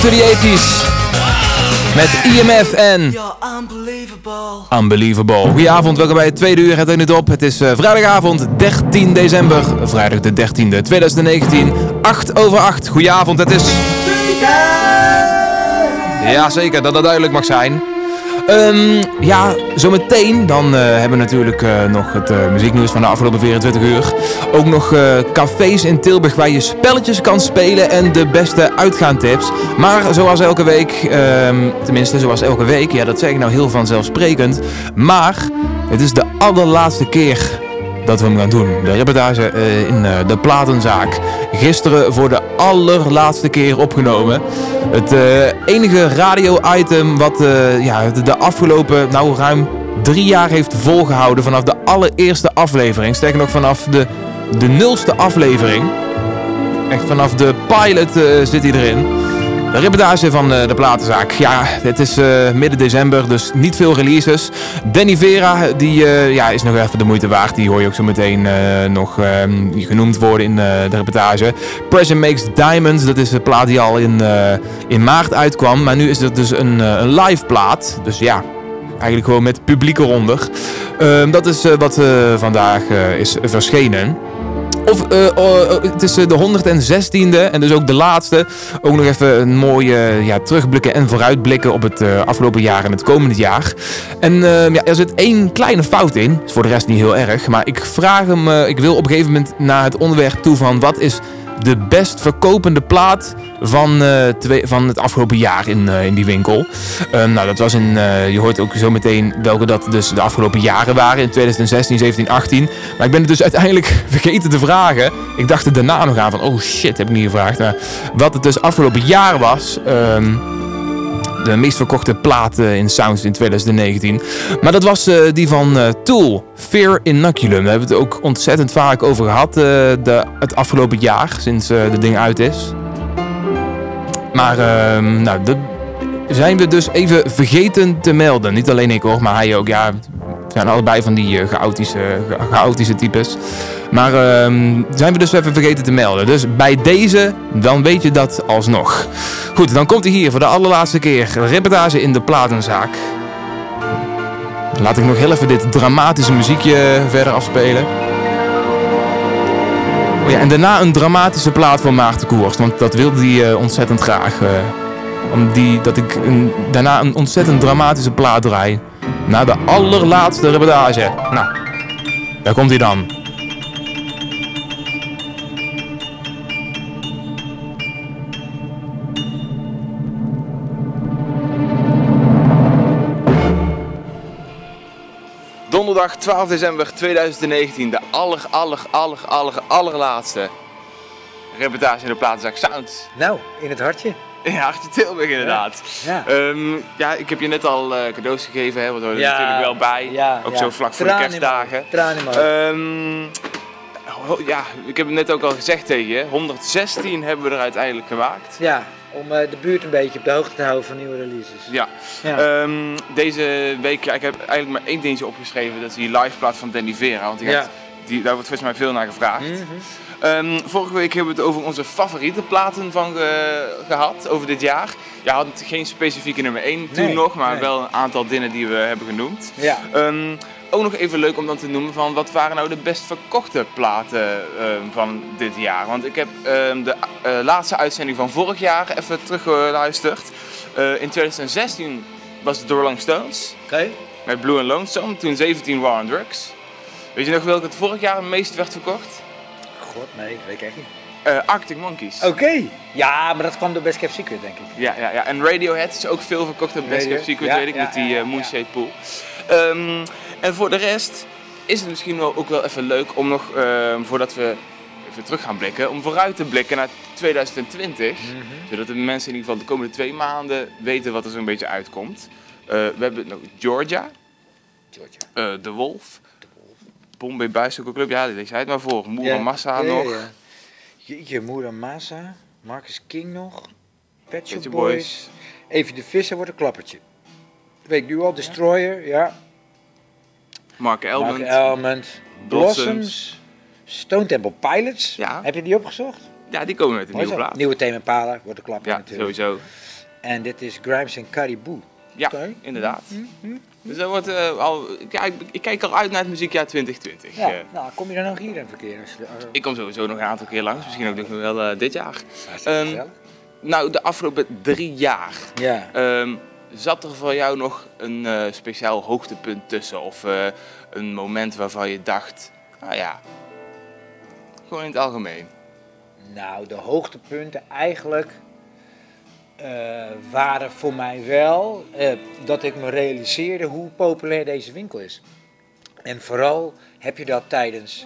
To the 80s. Met IMF en Unbelievable. Goedenavond, welkom bij het tweede uur. Het het op. Het is eh, vrijdagavond 13 december. Vrijdag de 13e 2019. 8 over 8. Goedenavond, het is... Ja, zeker, dat dat duidelijk mag zijn. Ehm, ja, zometeen dan eh, hebben we natuurlijk eh, nog het eh, muzieknieuws van de afgelopen 24 uur. Ook nog cafés in Tilburg waar je spelletjes kan spelen en de beste uitgaantips. Maar zoals elke week, ehm, tenminste zoals elke week, ja dat zeg ik nou heel vanzelfsprekend. Maar het is de allerlaatste keer dat we hem gaan doen. De reportage in de platenzaak. Gisteren voor de allerlaatste keer opgenomen. Het eh, enige radio-item wat eh, ja, de, afgelopen nou, ruim drie jaar heeft volgehouden. Vanaf de allereerste aflevering. Sterker nog vanaf de, de nulste aflevering. Echt vanaf de pilot eh, zit hij erin. De reportage van eh, de platenzaak. Ja, het is eh, midden december, dus niet veel releases. Danny Vera, die eh, ja, is nog even de moeite waard. Die hoor je ook zo meteen nog ehm, genoemd worden in de reportage. Pressure Makes Diamonds, dat is een plaat die al in, in maart uitkwam. Maar nu is het dus een, een live plaat. Dus ja, eigenlijk gewoon met publiek eronder. Ehm, dat is wat vandaag is verschenen. Of eh, oh, oh, het is eh, de 116e en dus ook de laatste. Ook nog even een mooie ja, terugblikken en vooruitblikken op het eh, afgelopen jaar en het komende jaar. En eh, ja, er zit één kleine fout in. Is voor de rest niet heel erg. Maar ik vraag hem, eh, ik wil op een gegeven moment naar het onderwerp toe van wat is de best verkopende plaat van, eh, twee, van het afgelopen jaar in, eh, in die winkel. Eh, nou, dat was in, eh, je hoort ook zo meteen welke dat dus de afgelopen jaren waren in 2016, 17, 18. Maar ik ben het dus uiteindelijk vergeten te vragen. Ik dacht er daarna nog aan van, oh shit, heb ik niet gevraagd. Wat het dus afgelopen jaar was... ehm, de meest verkochte plaat eh, in Sounds in 2019. Maar dat was eh, die van eh, Tool, Fear Inoculum. Daar hebben we het ook ontzettend vaak over gehad eh, de, het afgelopen jaar, sinds de ding uit is. Maar ehm, nou, dat zijn we dus even vergeten te melden. Niet alleen ik hoor, maar hij ook. Ja, we zijn allebei van die chaotische, cha- chaotische types. Maar ehm, zijn we dus even vergeten te melden. Dus bij deze, dan weet je dat alsnog. Goed, dan komt hij hier voor de allerlaatste keer. Een reportage in de platenzaak. Laat ik nog heel even dit dramatische muziekje verder afspelen. Oh ja, en daarna een dramatische plaat van Maarten Koerst. Want dat wilde hij eh, ontzettend graag. eh, om die, dat ik een, daarna een ontzettend dramatische plaat draai. Na de allerlaatste reportage. Nou, daar komt hij dan. Donderdag 12 december 2019, de aller, aller, aller, aller, allerlaatste reportage in de platenzaak Sound. Nou, in het hartje. Ja, Hartje Tilburg inderdaad. Ja. Ehm, ja, ik heb je net al eh, cadeaus gegeven, hè, want we horen er natuurlijk wel bij. ja, ook zo vlak voor de in kerstdagen. tranen in Ehm, ja, ik heb het net ook al gezegd tegen je. 116 hebben we er uiteindelijk gemaakt. Ja, om eh, de buurt een beetje op de hoogte te houden van nieuwe releases. Ja. Ja. Ehm, deze week, ja, ik heb eigenlijk maar één dingetje opgeschreven. Dat is die live plaat van Danny Vera. Want die Ja. die, daar wordt volgens mij veel naar gevraagd. Mhm. Ehm, vorige week hebben we het over onze favoriete platen van ge- gehad over dit jaar. Ja, had geen specifieke nummer 1 toen nog, maar nee. wel een aantal dingen die we hebben genoemd. Ja. Ehm, ook nog even leuk om dan te noemen van wat waren nou de best verkochte platen ehm, van dit jaar. Want ik heb ehm, de eh, laatste uitzending van vorig jaar even teruggeluisterd. Eh, in 2016 was het The Rolling Stones. Oké. Met Blue and Lonesome. Toen 17 War on Drugs. Weet je nog welke het vorig jaar het meest werd verkocht? God, nee, weet ik echt niet. Eh, Arctic Monkeys. Oké. Ja, maar dat kwam door Best Kept Secret, denk ik. Ja, ja, ja. En Radiohead is ook veel verkocht op Best Kept Secret, ja, weet ik, ja, met die ja, Moonshade Pool. En voor de rest is het misschien wel ook wel even leuk om nog, ehm, voordat we even terug gaan blikken, om vooruit te blikken naar 2020. Mhm. Zodat de mensen in ieder geval de komende twee maanden weten wat er zo'n beetje uitkomt. Eh, we hebben nog Georgia. Georgia. Eh, De Wolf. Bombay Bicycle Club, ja, lees jij het maar voor. Muramasa Ja, ja, nog. ja. Jeetje, Muramasa, Marcus King nog, Pet Shop Boys. Boys. Evie de Visser wordt een klappertje. Weet ik nu al, Destroyer, ja. Mark Elmond. Mark Elmond, Blossoms. Blossoms, Stone Temple Pilots. Ja. Heb je die opgezocht? Ja, die komen met een nieuwe plaat. Nieuwe Impala, wordt een klapper Ja, natuurlijk. sowieso. En dit is Grimes en Caribou. Ja, inderdaad. Dus dat wordt eh, al. Ja, ik, ik kijk al uit naar het muziekjaar 2020. Ja, Eh, nou, kom je dan nog hier in verkeer? Als je- als- ik kom sowieso nog een aantal keer langs, misschien ook nog wel eh, dit jaar. Ehm, nou, de afgelopen drie jaar. Ja. ehm, zat er voor jou nog een eh, speciaal hoogtepunt tussen? Of eh, een moment waarvan je dacht, nou ja, gewoon in het algemeen. Nou, de hoogtepunten eigenlijk eh, waren voor mij wel dat ik me realiseerde hoe populair deze winkel is. En vooral heb je dat tijdens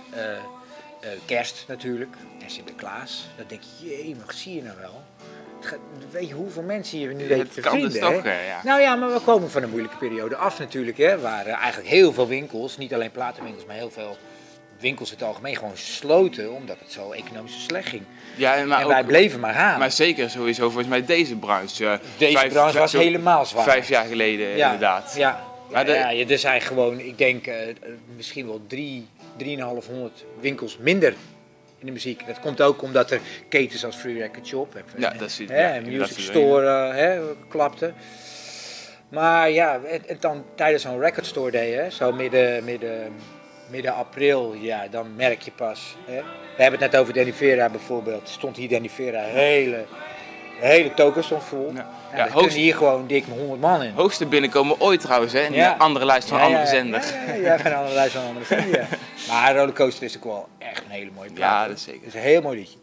kerst natuurlijk en Sinterklaas. Dan denk je, jee, maar zie je nou wel? Weet je hoeveel mensen je nu het te vinden? dus toch, hè? ja. Nou ja, maar we komen van een moeilijke periode af natuurlijk. Hè, waar eh, eigenlijk heel veel winkels, niet alleen platenwinkels, maar heel veel winkels in het algemeen gewoon sloten. Omdat het zo economisch slecht ging. Ja, maar en wij bleven maar gaan. Maar zeker sowieso volgens mij deze branche. eh, Deze branche was helemaal zwaar. Vijf jaar geleden inderdaad. Ja, Maar de- ja, ja, er zijn gewoon, ik denk, eh, misschien wel drie, drieënhalfhonderd winkels minder in de muziek. Dat komt ook omdat er ketens als Free Record Shop en, Ja, dat zie- hè, ja, en Music Store eh, hè, klapte. Maar ja, en, en dan tijdens zo'n record store day, hè, zo midden, midden, midden april, ja, dan merk je pas. Hè. We hebben het net over Danny Vera bijvoorbeeld. Stond hier Danny Vera, hele, de hele token stond vol. Ja, Ja, ja, hoogst- hier gewoon dik 100 man in. Hoogste binnenkomen ooit trouwens, hè? In Ja. een andere lijst van Ja, andere zender. Ja, een andere lijst van andere zender. Maar Rollercoaster is ook wel echt een hele mooie plaat. Ja, dat is zeker. Dat is een heel mooi liedje.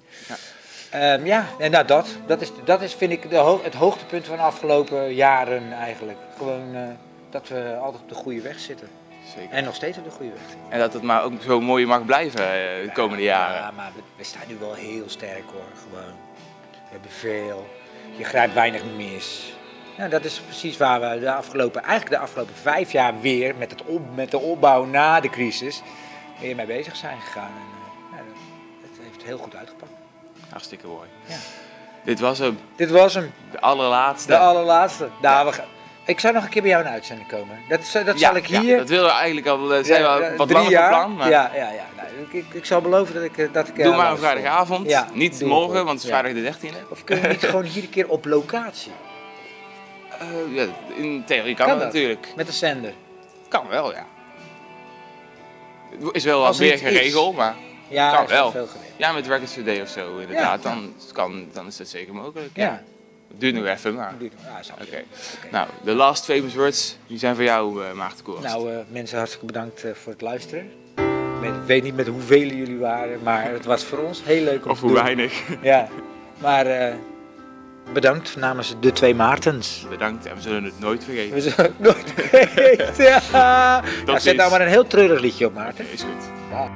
Ja, ja en nou dat, dat is, dat is vind ik de ho- het hoogtepunt van de afgelopen jaren eigenlijk. Gewoon eh, dat we altijd op de goede weg zitten. Zeker. En nog steeds op de goede weg. En dat het maar ook zo mooi mag blijven eh, de komende jaren. Ja, maar we, we staan nu wel heel sterk hoor. Gewoon. We hebben veel. Je grijpt weinig mis. Ja, dat is precies waar we de afgelopen, eigenlijk de afgelopen vijf jaar weer met, het op, met de opbouw na de crisis weer mee bezig zijn gegaan. En, eh, ja, dat, heeft heel goed uitgepakt. Hartstikke mooi. Ja. Dit was hem. Dit was hem. De allerlaatste. De allerlaatste. Nou, we gaan- ik zou nog een keer bij jou in uitzending komen. Dat, dat Ja, zal ik ja, hier. dat willen we eigenlijk al, eh, zijn we Ja, wat drie langer van plan. Maar Ja, ja, ja. Ik, ik, ik zal beloven dat ik, eh, dat ik Doe eh, maar een langskom. vrijdagavond. Ja, Niet morgen, want het is vrijdag de 13e. Of kunnen we niet gewoon hier een keer op locatie? Eh, ja, in theorie kan, Kan dat dat? natuurlijk. Met een zender. Kan wel, ja. Het is wel wat Als er meer geregeld, maar Ja, kan wel veel. Ja, met Records Today of zo, inderdaad. Ja. Dan, kan, dan is dat zeker mogelijk. Ja. Het duurt nog even, maar... Duurt nog- ja, zou Oké. Nou, de last famous words, die zijn voor jou, eh Maarten Koorst. Nou, eh, mensen, hartstikke bedankt eh, voor het luisteren. Met, ik weet niet met hoeveel jullie waren, maar het was voor ons heel leuk om Of te hoe weinig. Ja, maar eh, bedankt namens de twee Maartens. Bedankt en we zullen het nooit vergeten. We zullen het nooit vergeten. Ja. Nou, zet nou maar een heel treurig liedje op, Maarten. Is goed. Ja.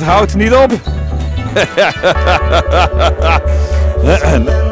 het houdt niet op.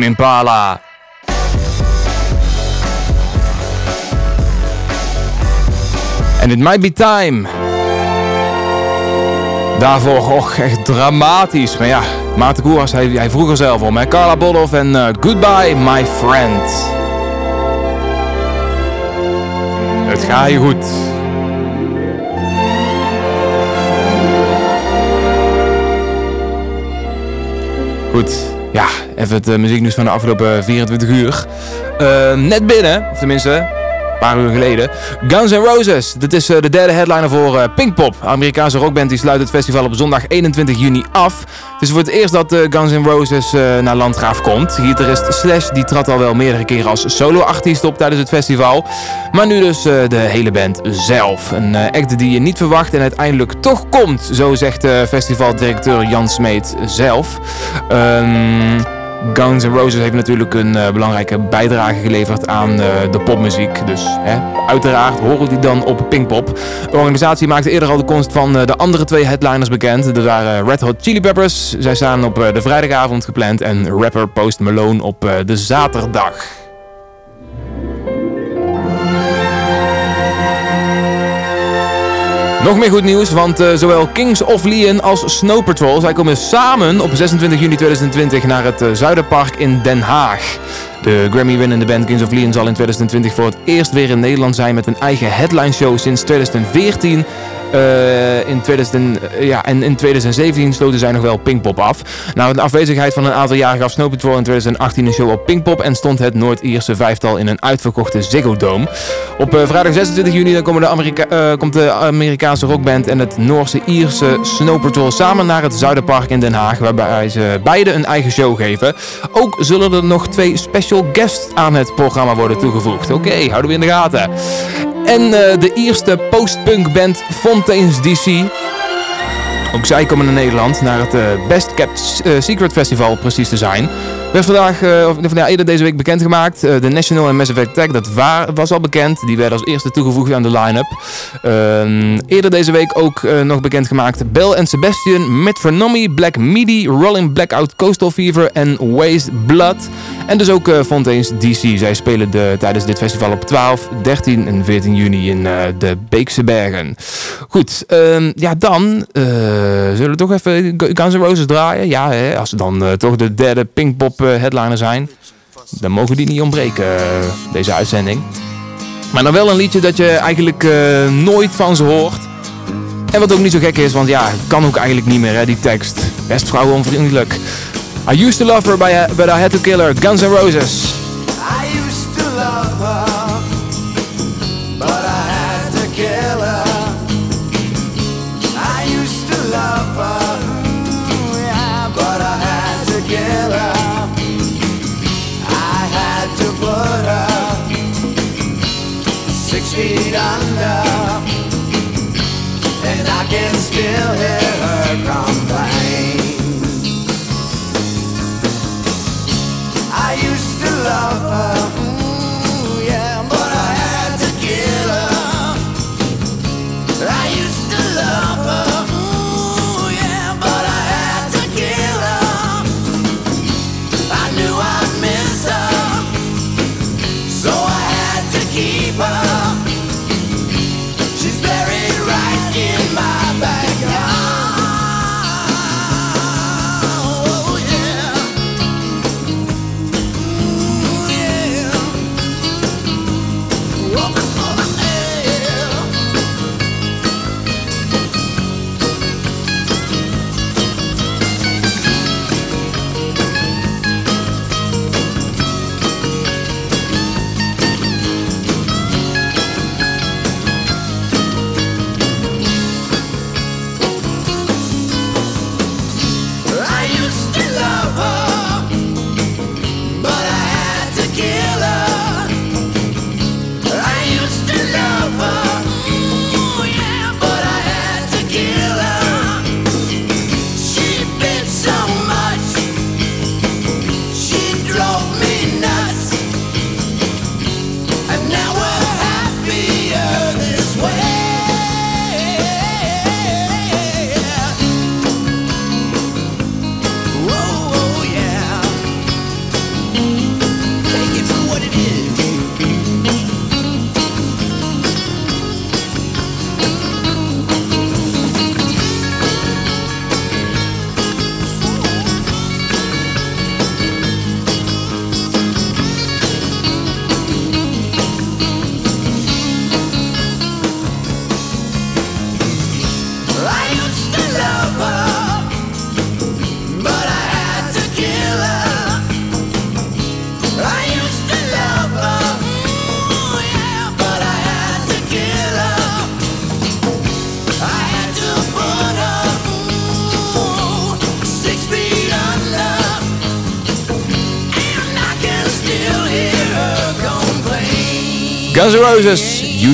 In Pala, and It Might Be Time. Daarvoor, och, echt dramatisch. Maar ja, Maarten Koeras, hij, hij vroeg er zelf om. Hè? Carla Bolloff en eh, Goodbye My Friend. Het gaat je goed. Goed, ja. Even het eh, muzieknieuws van de afgelopen eh, 24 uur. Eh, net binnen, of tenminste een paar uur geleden. Guns N' Roses. Dit is de derde headliner voor uh, Pinkpop. Amerikaanse rockband die sluit het festival op zondag 21 juni af. Het is voor het eerst dat Guns N' Roses naar Landgraaf komt. Gitarist Slash die trad al wel meerdere keren als soloartiest op tijdens het festival. Maar nu dus de hele band zelf. Een act die je niet verwacht en uiteindelijk toch komt. Zo zegt festivaldirecteur Jan Smeet zelf. Ehm... Guns N' Roses heeft natuurlijk een uh, belangrijke bijdrage geleverd aan uh, de popmuziek. Dus hè, uiteraard horen die dan op Pinkpop. De organisatie maakte eerder al de komst van uh, de andere twee headliners bekend. Dat waren Red Hot Chili Peppers. Zij staan op de vrijdagavond gepland. En rapper Post Malone op de zaterdag. Nog meer goed nieuws, want uh, zowel Kings of Leon als Snow Patrol zij komen samen op 26 juni 2020 naar het uh, Zuiderpark in Den Haag. De Grammy-winnende band Kings of Leon zal in 2020 voor het eerst weer in Nederland zijn met een eigen headline show sinds 2014. Uh, in 2000, uh, ja, en in 2017 sloten zij nog wel Pinkpop af. Nou, de afwezigheid van een aantal jaren gaf Snow Patrol in 2018 een show op Pinkpop en stond het Noord-Ierse vijftal in een uitverkochte Ziggo Dome. Op uh, vrijdag 26 juni dan komen de Amerika komt de Amerikaanse rockband en het Noorse-Ierse Snow Patrol samen naar het Zuiderpark in Den Haag, waarbij ze beide een eigen show geven. Ook zullen er nog twee special guests aan het programma worden toegevoegd. Oké, houden we in de gaten. En uh, de eerste post-punk band Fontaines DC. Ook zij komen naar Nederland, naar het uh, Best Kept uh, Secret Festival precies te zijn. Werd vandaag, of ja, eerder deze week bekendgemaakt. de National en Massive Attack, dat waar, was al bekend. Die werden als eerste toegevoegd aan de line-up. Ehm, eerder deze week ook nog bekendgemaakt. Bell and Sebastian, Metfornomy, Black Midi, Rolling Blackout, Coastal Fever en Waste Blood. En dus ook Fontaines DC. Zij spelen de, tijdens dit festival op 12, 13 en 14 juni in uh, de Beekse Bergen. Goed, um, ja dan uh, zullen we toch even Guns N' Roses draaien. Ja, hè, als ze dan toch de derde Pinkpop headliner zijn, dan mogen die niet ontbreken, deze uitzending. Maar dan wel een liedje dat je eigenlijk nooit van ze hoort. En wat ook niet zo gek is, want ja, kan ook eigenlijk niet meer, hè, die tekst. Best vrouwenonvriendelijk. I used to love her, but I had to kill her. Guns N' Roses. I used to love her, but I had to kill her. I used to love her, but I had to kill her. I had to put her six feet under, and I can still hear her complain. lava.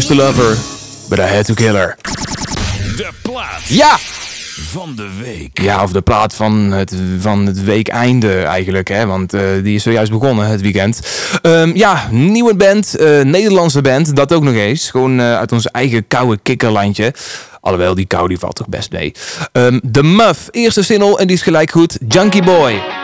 to love her, but I had to kill her. De plaat. Ja! Van de week. Ja, of de plaat van het, van het weekeinde eigenlijk. Hè? Want eh, die is zojuist begonnen, het weekend. Ehm, ja, nieuwe band. Eh, Nederlandse band. Dat ook nog eens. Gewoon eh, uit ons eigen koude kikkerlandje. Alhoewel, die kou die valt toch best mee. Ehm, de Muff, eerste single. En die is gelijk goed. Junkie Boy.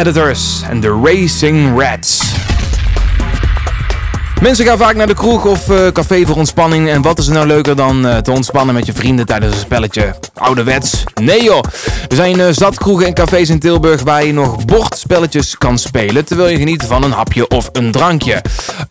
Editors en The Racing Rats. Mensen gaan vaak naar de kroeg of eh, café voor ontspanning. En wat is er nou leuker dan eh, te ontspannen met je vrienden tijdens een spelletje? Ouderwets? Nee joh! Er zijn eh, zat kroegen en cafés in Tilburg waar je nog bordspelletjes kan spelen. Terwijl je geniet van een hapje of een drankje.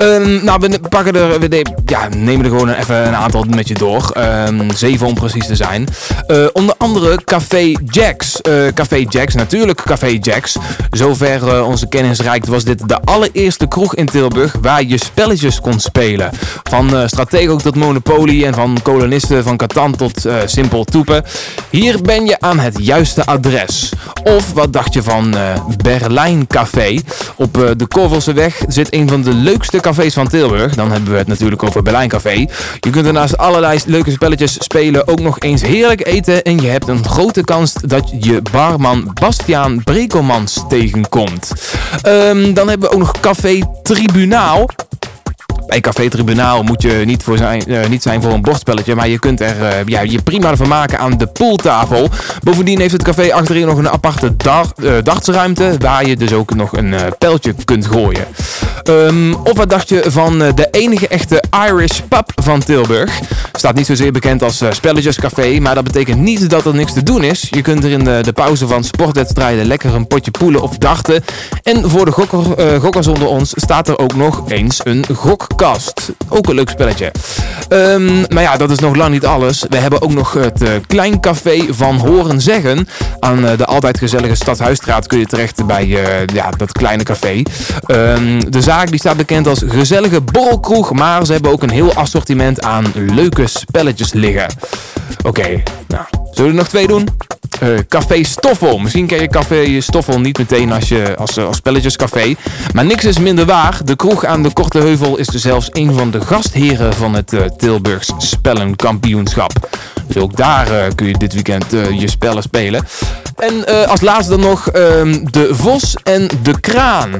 Ehm, nou, we pakken er, we ne- ja, nemen er gewoon even een aantal met je door. Ehm, zeven om precies te zijn. Eh, onder andere Café Jacks. Eh, Café Jacks, natuurlijk Café Jacks. Zover eh, onze kennis reikt was dit de allereerste kroeg in Tilburg waar je spelletjes kon spelen. Van eh Stratego tot Monopoly en van kolonisten van Catan tot simpel toepen. Hier ben je aan het juiste adres. Of wat dacht je van Berlijn Café? Op de Korvelseweg zit een van de leukste cafés van Tilburg. Dan hebben we het natuurlijk over Berlijn Café. Je kunt er naast allerlei leuke spelletjes spelen ook nog eens heerlijk eten. En je hebt een grote kans dat je barman Bastiaan Brekelmans tegenkomt. Ehm, dan hebben we ook nog Café Tribunaal. Bij Café Tribunaal moet je niet, voor zijn, eh, niet zijn voor een bordspelletje, maar je kunt er eh, ja, je prima van maken aan de pooltafel. Bovendien heeft het café achterin nog een aparte eh, dartsruimte, waar je dus ook nog een pijltje kunt gooien. Ehm, of wat dacht je van de enige echte Irish pub van Tilburg? Staat niet zozeer bekend als spelletjescafé, maar dat betekent niet dat er niks te doen is. Je kunt er in de, pauze van sportwedstrijden lekker een potje poelen of darten. En voor de gokker, gokkers onder ons staat er ook nog eens een Ook een leuk spelletje. Ehm, maar ja, dat is nog lang niet alles. We hebben ook nog het eh, Klein Café van Horen Zeggen. Aan eh, de altijd gezellige Stadhuisstraat kun je terecht bij eh, ja, dat kleine café. Ehm, de zaak die staat bekend als gezellige borrelkroeg, maar ze hebben ook een heel assortiment aan leuke spelletjes liggen. Oké, nou, zullen we er nog twee doen? Café Stoffel. Misschien ken je Café Stoffel niet meteen als, je, als, als spelletjescafé. Maar niks is minder waar. De kroeg aan de Korte Heuvel is dus zelfs een van de gastheren van het eh, Tilburgs Spellenkampioenschap. Dus ook daar eh, kun je dit weekend eh, je spellen spelen. En als laatste dan nog ehm, de Vos en de Kraan.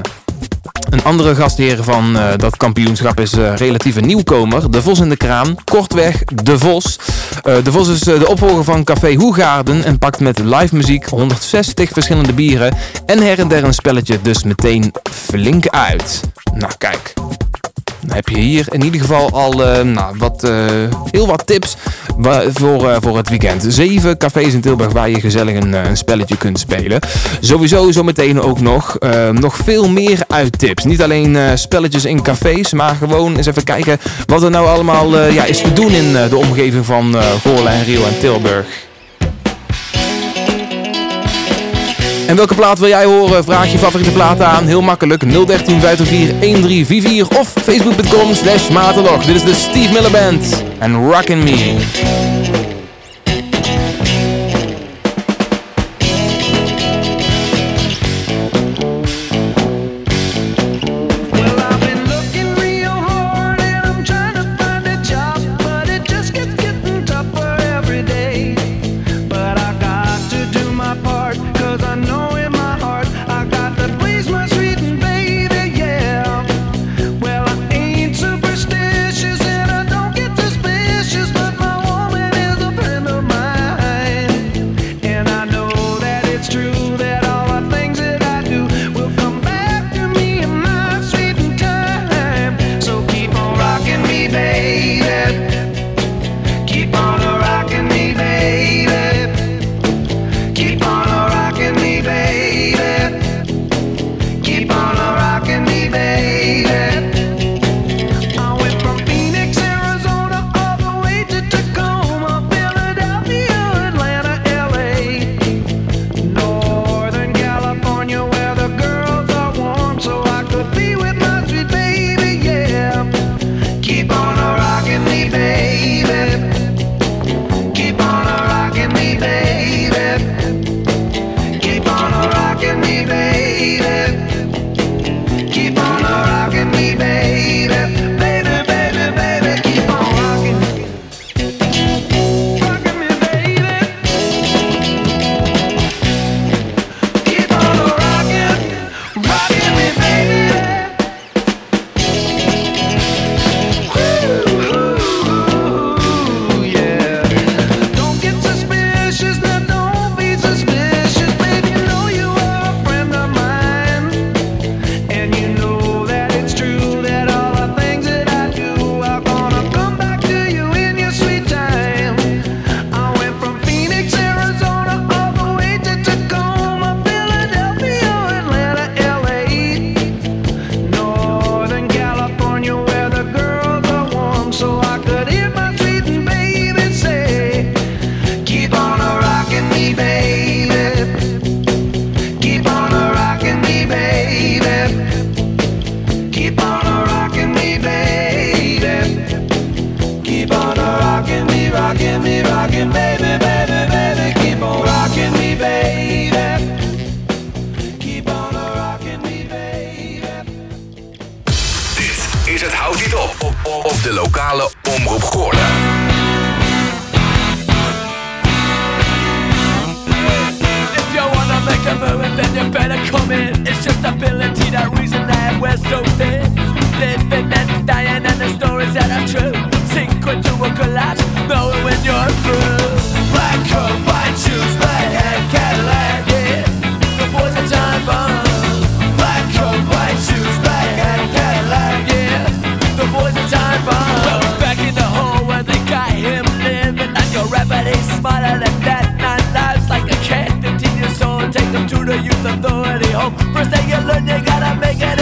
Een andere gastheer van dat kampioenschap is eh relatief een nieuwkomer. De Vos en de Kraan. Kortweg De Vos. De Vos is de opvolger van Café Hoegaarden en pakt met live muziek 160 verschillende bieren en her en der een spelletje dus meteen flink uit. Nou kijk, dan heb je hier in ieder geval al eh, nou, wat, eh, heel wat tips voor, eh, voor het weekend. Zeven cafés in Tilburg waar je gezellig een, een spelletje kunt spelen. Sowieso zometeen ook nog, nog veel meer uittips. Niet alleen spelletjes in cafés, maar gewoon eens even kijken wat er nou allemaal ja, is te doen in de omgeving van Goorlen en Rio en Tilburg. En welke plaat wil jij horen? Vraag je favoriete plaat aan. Heel makkelijk 013 504 1344 of facebook.com slash. Dit is de Steve Miller Band en Rockin' Me. ability, that reason that we're so thin. Living and dying, and the stories that are true. Sink into a collapse, knowing when you're through. alone, you gotta make it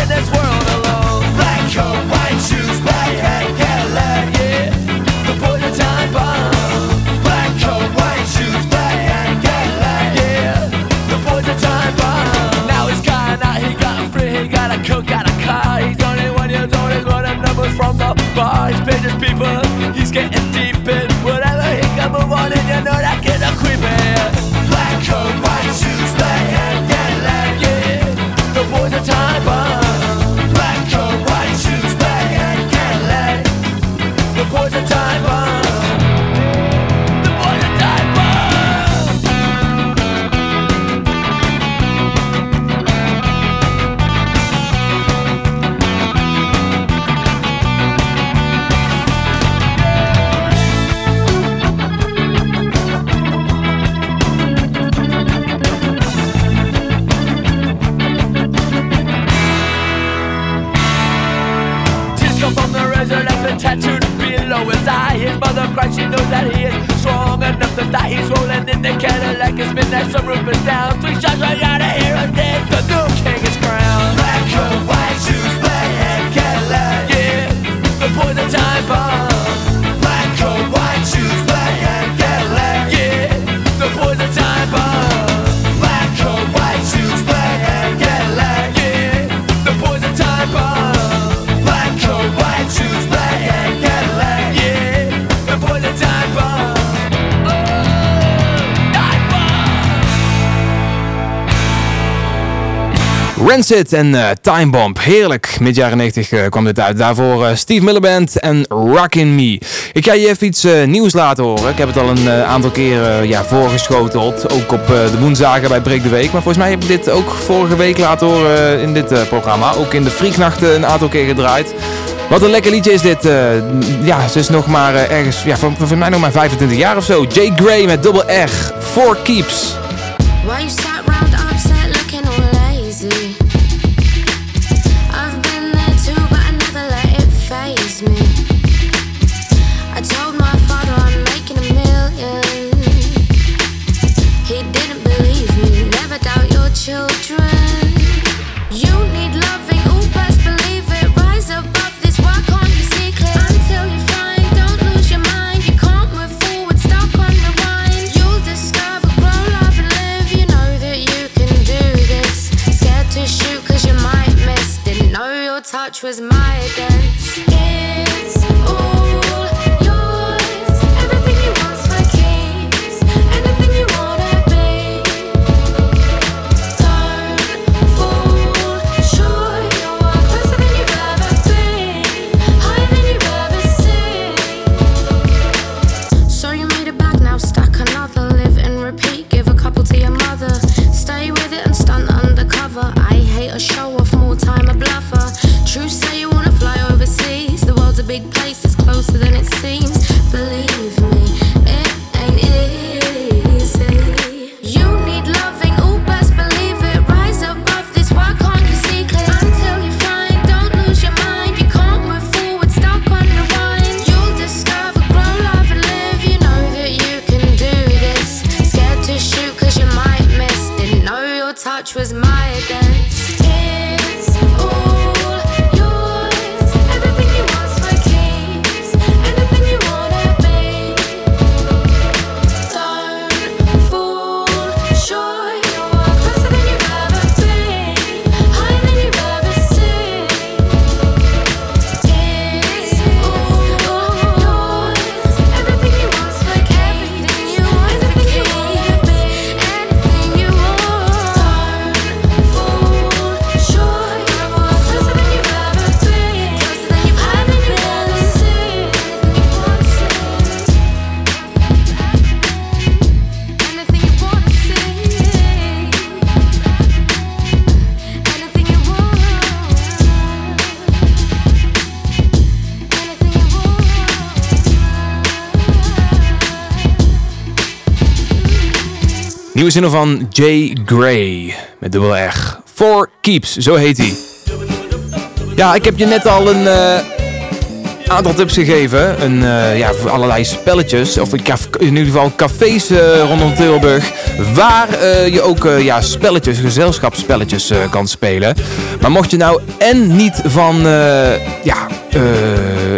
down, three shots right now. Rancid en uh, Time Bomb. Heerlijk. Mid jaren 90 eh, kwam dit uit. Daarvoor uh, Steve Milleband en Rockin' Me. Ik ga je even iets nieuws laten horen. Ik heb het al een aantal keren ja, voorgeschoteld. Ook op de woensdagen bij Break de Week. Maar volgens mij heb ik dit ook vorige week laten horen in dit programma. Ook in de Freaknachten een aantal keer gedraaid. Wat een lekker liedje is dit. ja, ze is nog maar ergens, ja, van, mij nog maar 25 jaar of zo. Jay Gray met dubbel R. Four Keeps. touch was my death. Nieuwe zinnen van Jay Gray. Met dubbel R. For Keeps, zo heet hij. Ja, ik heb je net al een eh, aantal tips gegeven. Een, eh, ja, voor allerlei spelletjes. Of in ieder geval cafés eh, rondom Tilburg. Waar je ook ja, spelletjes, gezelschapsspelletjes kan spelen. Maar mocht je nou en niet van ja,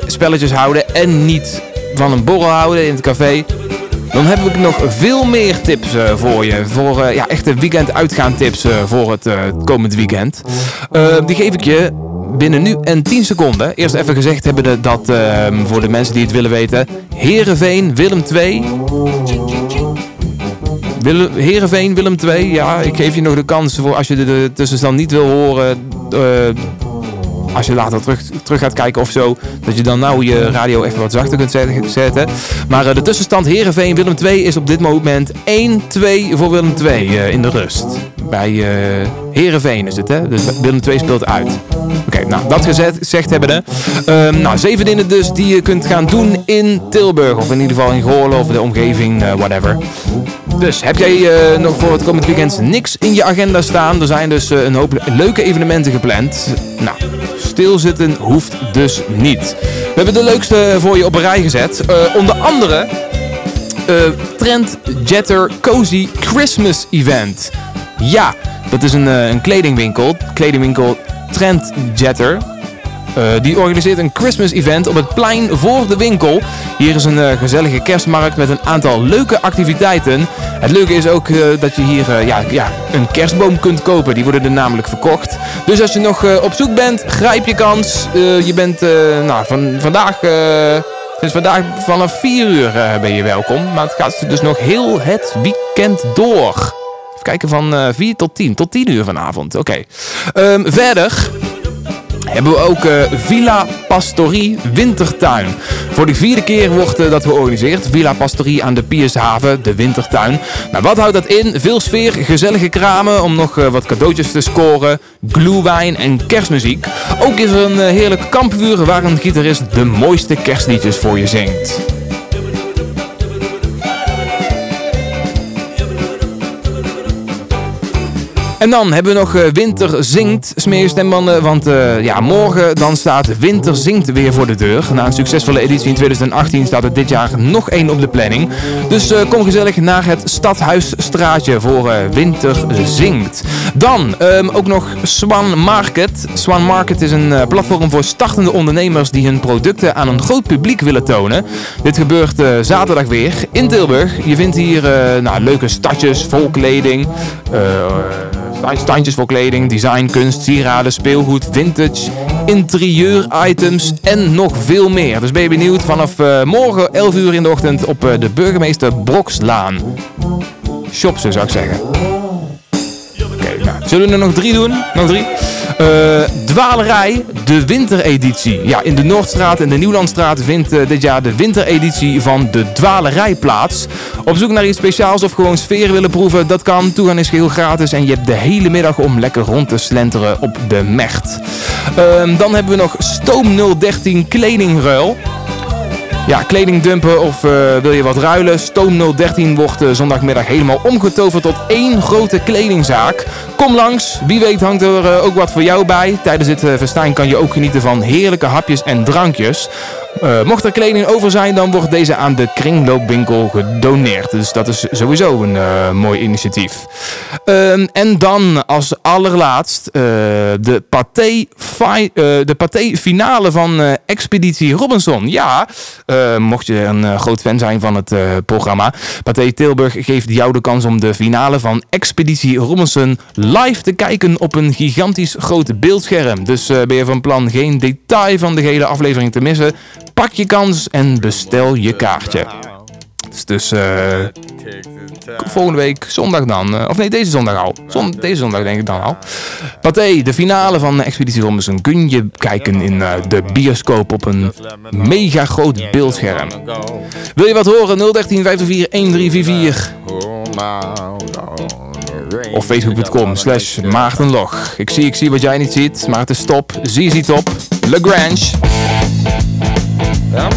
spelletjes houden. En niet van een borrel houden in het café. Dan heb ik nog veel meer tips eh, voor je. Voor eh, ja, echte weekend uitgaan tips eh, voor het komend weekend. Die geef ik je binnen nu en 10 seconden. Eerst even gezegd hebben de- dat eh, voor de mensen die het willen weten. Heerenveen, Willem 2. Willem, Heerenveen, Willem 2. Ja, ik geef je nog de kans voor als je de, tussenstand niet wil horen. Als je later terug, terug gaat kijken of zo, dat je dan nou je radio even wat zachter kunt zet- zetten. Maar eh, de tussenstand Heerenveen Willem 2 is op dit moment 1-2 voor Willem 2 eh, in de rust. Bij eh Heerenveen is het, hè? Dus Willem 2 speelt uit. Oké, nou, dat gezegd hebbende. Ehm nou, zeven dingen dus die je kunt gaan doen in Tilburg. Of in ieder geval in Goorlen of de omgeving, eh, whatever. Dus heb jij eh, nog voor het komend weekend niks in je agenda staan? Er zijn dus een hoop leuke evenementen gepland. Nou, stilzitten hoeft dus niet. We hebben de leukste voor je op een rij gezet. Onder andere Trend Jetter Cozy Christmas Event. Ja, dat is een, eh, een kledingwinkel. Kledingwinkel Trend Jetter. Eh, die organiseert een Christmas event op het plein voor de winkel. Hier is een eh, gezellige kerstmarkt met een aantal leuke activiteiten. Het leuke is ook dat je hier ja, ja, een kerstboom kunt kopen. Die worden er namelijk verkocht. Dus als je nog op zoek bent, grijp je kans. Je bent nou, van, vandaag... Sinds vandaag vanaf 4 uur ben je welkom. Maar het gaat dus nog heel het weekend door. Kijken van eh 4 tot 10. Tot 10 uur vanavond. Oké. Ehm, verder hebben we ook eh, Villa Pastorie Wintertuin. Voor de vierde keer wordt eh, dat georganiseerd. Villa Pastorie aan de Piershaven, de Wintertuin. Nou, wat houdt dat in? Veel sfeer, gezellige kramen om nog eh, wat cadeautjes te scoren, glühwein en kerstmuziek. Ook is er een eh, heerlijk kampvuur waar een gitarist de mooiste kerstliedjes voor je zingt. En dan hebben we nog eh, Winter Zingt, smeerstembanden. Want eh, ja, morgen dan staat Winter Zingt weer voor de deur. Na een succesvolle editie in 2018 staat er dit jaar nog één op de planning. Dus eh, kom gezellig naar het Stadhuisstraatje voor eh, Winter Zingt. Dan ehm, ook nog Swan Market. Swan Market is een platform voor startende ondernemers die hun producten aan een groot publiek willen tonen. Dit gebeurt zaterdag weer in Tilburg. Je vindt hier nou, leuke stadjes vol kleding. eh, standjes voor kleding, design, kunst, sieraden, speelgoed, vintage, interieur-items en nog veel meer. Dus ben je benieuwd vanaf eh, morgen 11 uur in de ochtend op eh, de burgemeester Brokslaan. Shop ze zou ik zeggen. Oké, nou, zullen we er nog drie doen? Nog drie? Eh, Dwalerij, de wintereditie. Ja, in de Noordstraat en de Nieuwlandstraat vindt eh, dit jaar de wintereditie van de Dwalerij plaats. Op zoek naar iets speciaals of gewoon sfeer willen proeven, dat kan. Toegang is geheel gratis en je hebt de hele middag om lekker rond te slenteren op de Mecht. Ehm, dan hebben we nog Stoom 013 kledingruil. Ja, kleding dumpen of eh, wil je wat ruilen? Stoom 013 wordt eh, zondagmiddag helemaal omgetoverd tot één grote kledingzaak. Kom langs, wie weet hangt er eh, ook wat voor jou bij. Tijdens dit festijn kan je ook genieten van heerlijke hapjes en drankjes. Mocht er kleding over zijn, dan wordt deze aan de kringloopwinkel gedoneerd. Dus dat is sowieso een mooi initiatief. Ehm, en dan als allerlaatst eh, de paté fi- eh, finale van eh, Expeditie Robinson. Ja, mocht je een groot fan zijn van het programma. Pathé Tilburg geeft jou de kans om de finale van Expeditie Robinson live te kijken op een gigantisch groot beeldscherm. Dus ben je van plan geen detail van de hele aflevering te missen? Pak je kans en bestel je kaartje. Dus, dus eh, volgende week zondag dan. eh, of nee, deze zondag al. Zon, deze zondag denk ik dan al. Pathé, de finale van Expeditie Robinson kun je kijken in eh, de bioscoop op een mega groot beeldscherm. Wil je wat horen? 013 504 1344 of facebook.com slash maartenlog. Ik zie, ik zie wat jij niet ziet, maar het is top. Lagrange. Ja,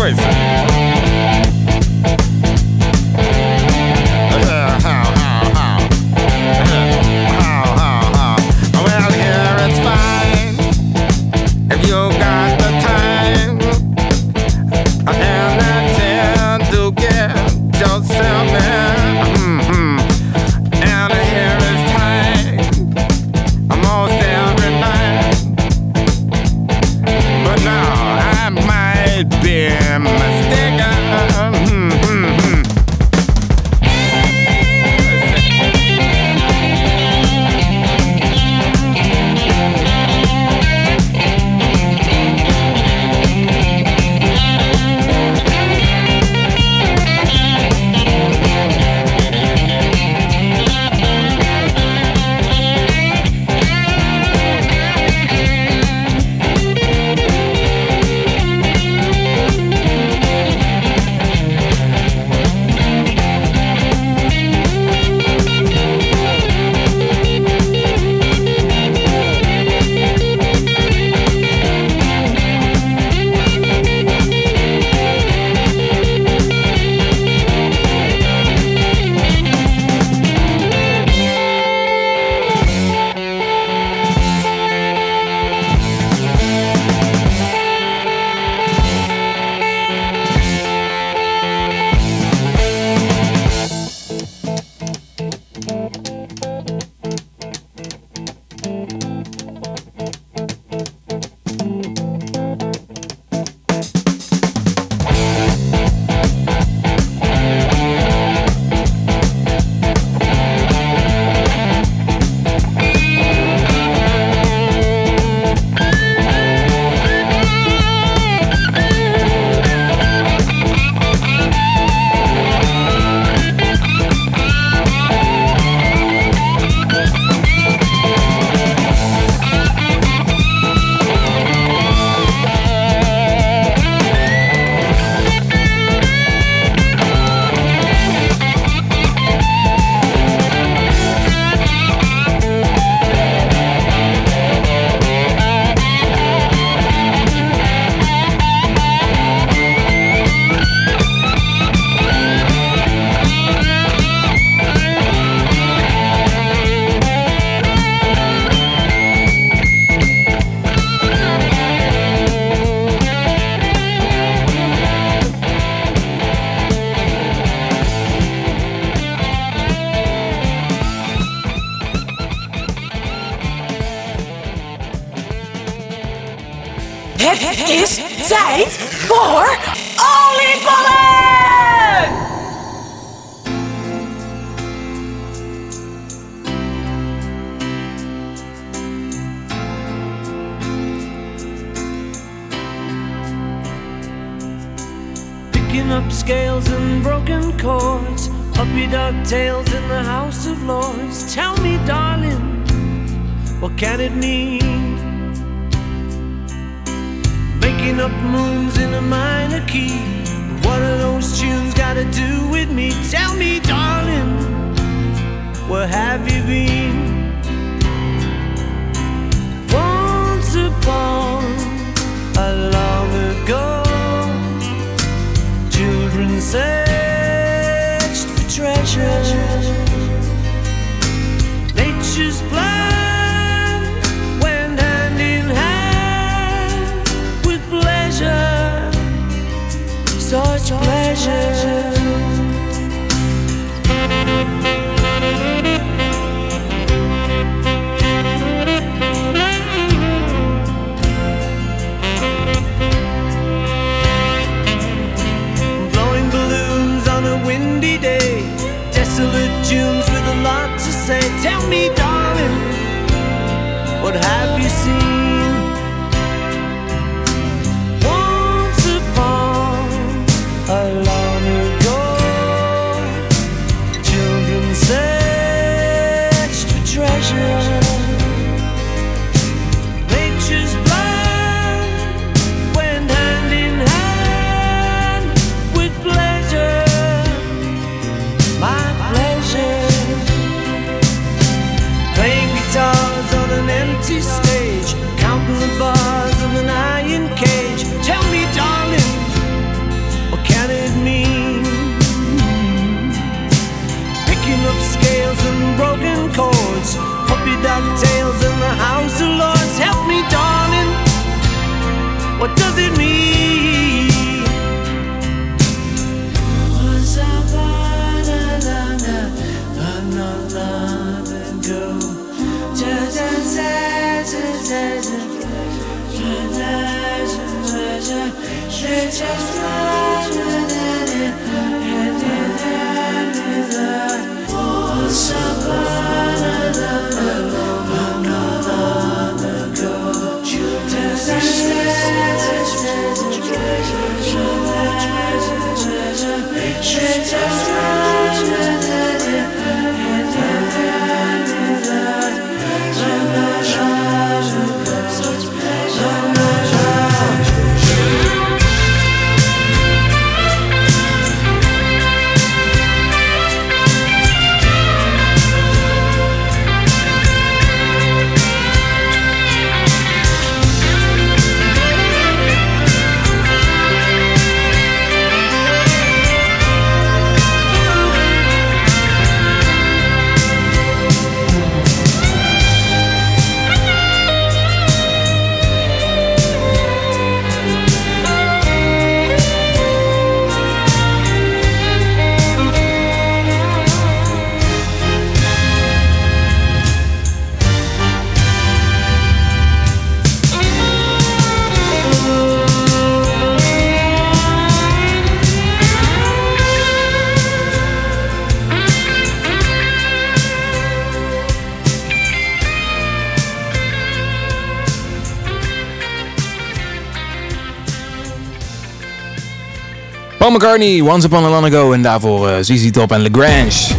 McCartney, Once Upon a Long Ago. En daarvoor eh, ZZ Top en Lagrange.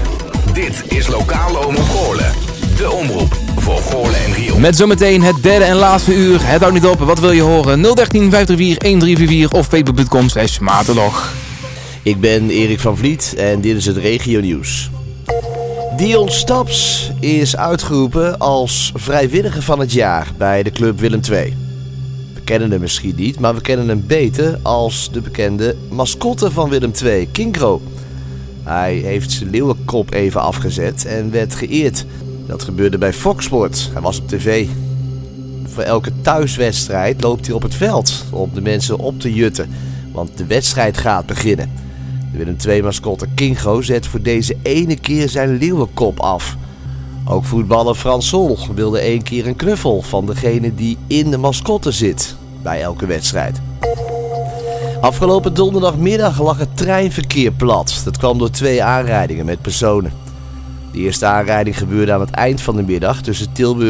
Dit is Lokale Omroep Goorlen. De omroep voor Goorlen en Riel. Met zometeen het derde en laatste uur. Het houdt niet op. Wat wil je horen? 013 534 1344 of facebook.com slash maatelog. Ik ben Erik van Vliet en dit is het regio nieuws. Dion Staps is uitgeroepen als vrijwilliger van het jaar bij de club Willem II. Kennen hem misschien niet, maar we kennen hem beter als de bekende mascotte van Willem II, Kinkro. Hij heeft zijn leeuwenkop even afgezet en werd geëerd. Dat gebeurde bij Fox Sport. Hij was op tv. Voor elke thuiswedstrijd loopt hij op het veld om de mensen op te jutten, want de wedstrijd gaat beginnen. De Willem II-mascotte Kingo zet voor deze ene keer zijn leeuwenkop af. Ook voetballer Frans Sol wilde één keer een knuffel van degene die in de mascotte zit. Bij elke wedstrijd. Afgelopen donderdagmiddag lag het treinverkeer plat. Dat kwam door twee aanrijdingen met personen. De eerste aanrijding gebeurde aan het eind van de middag tussen Tilburg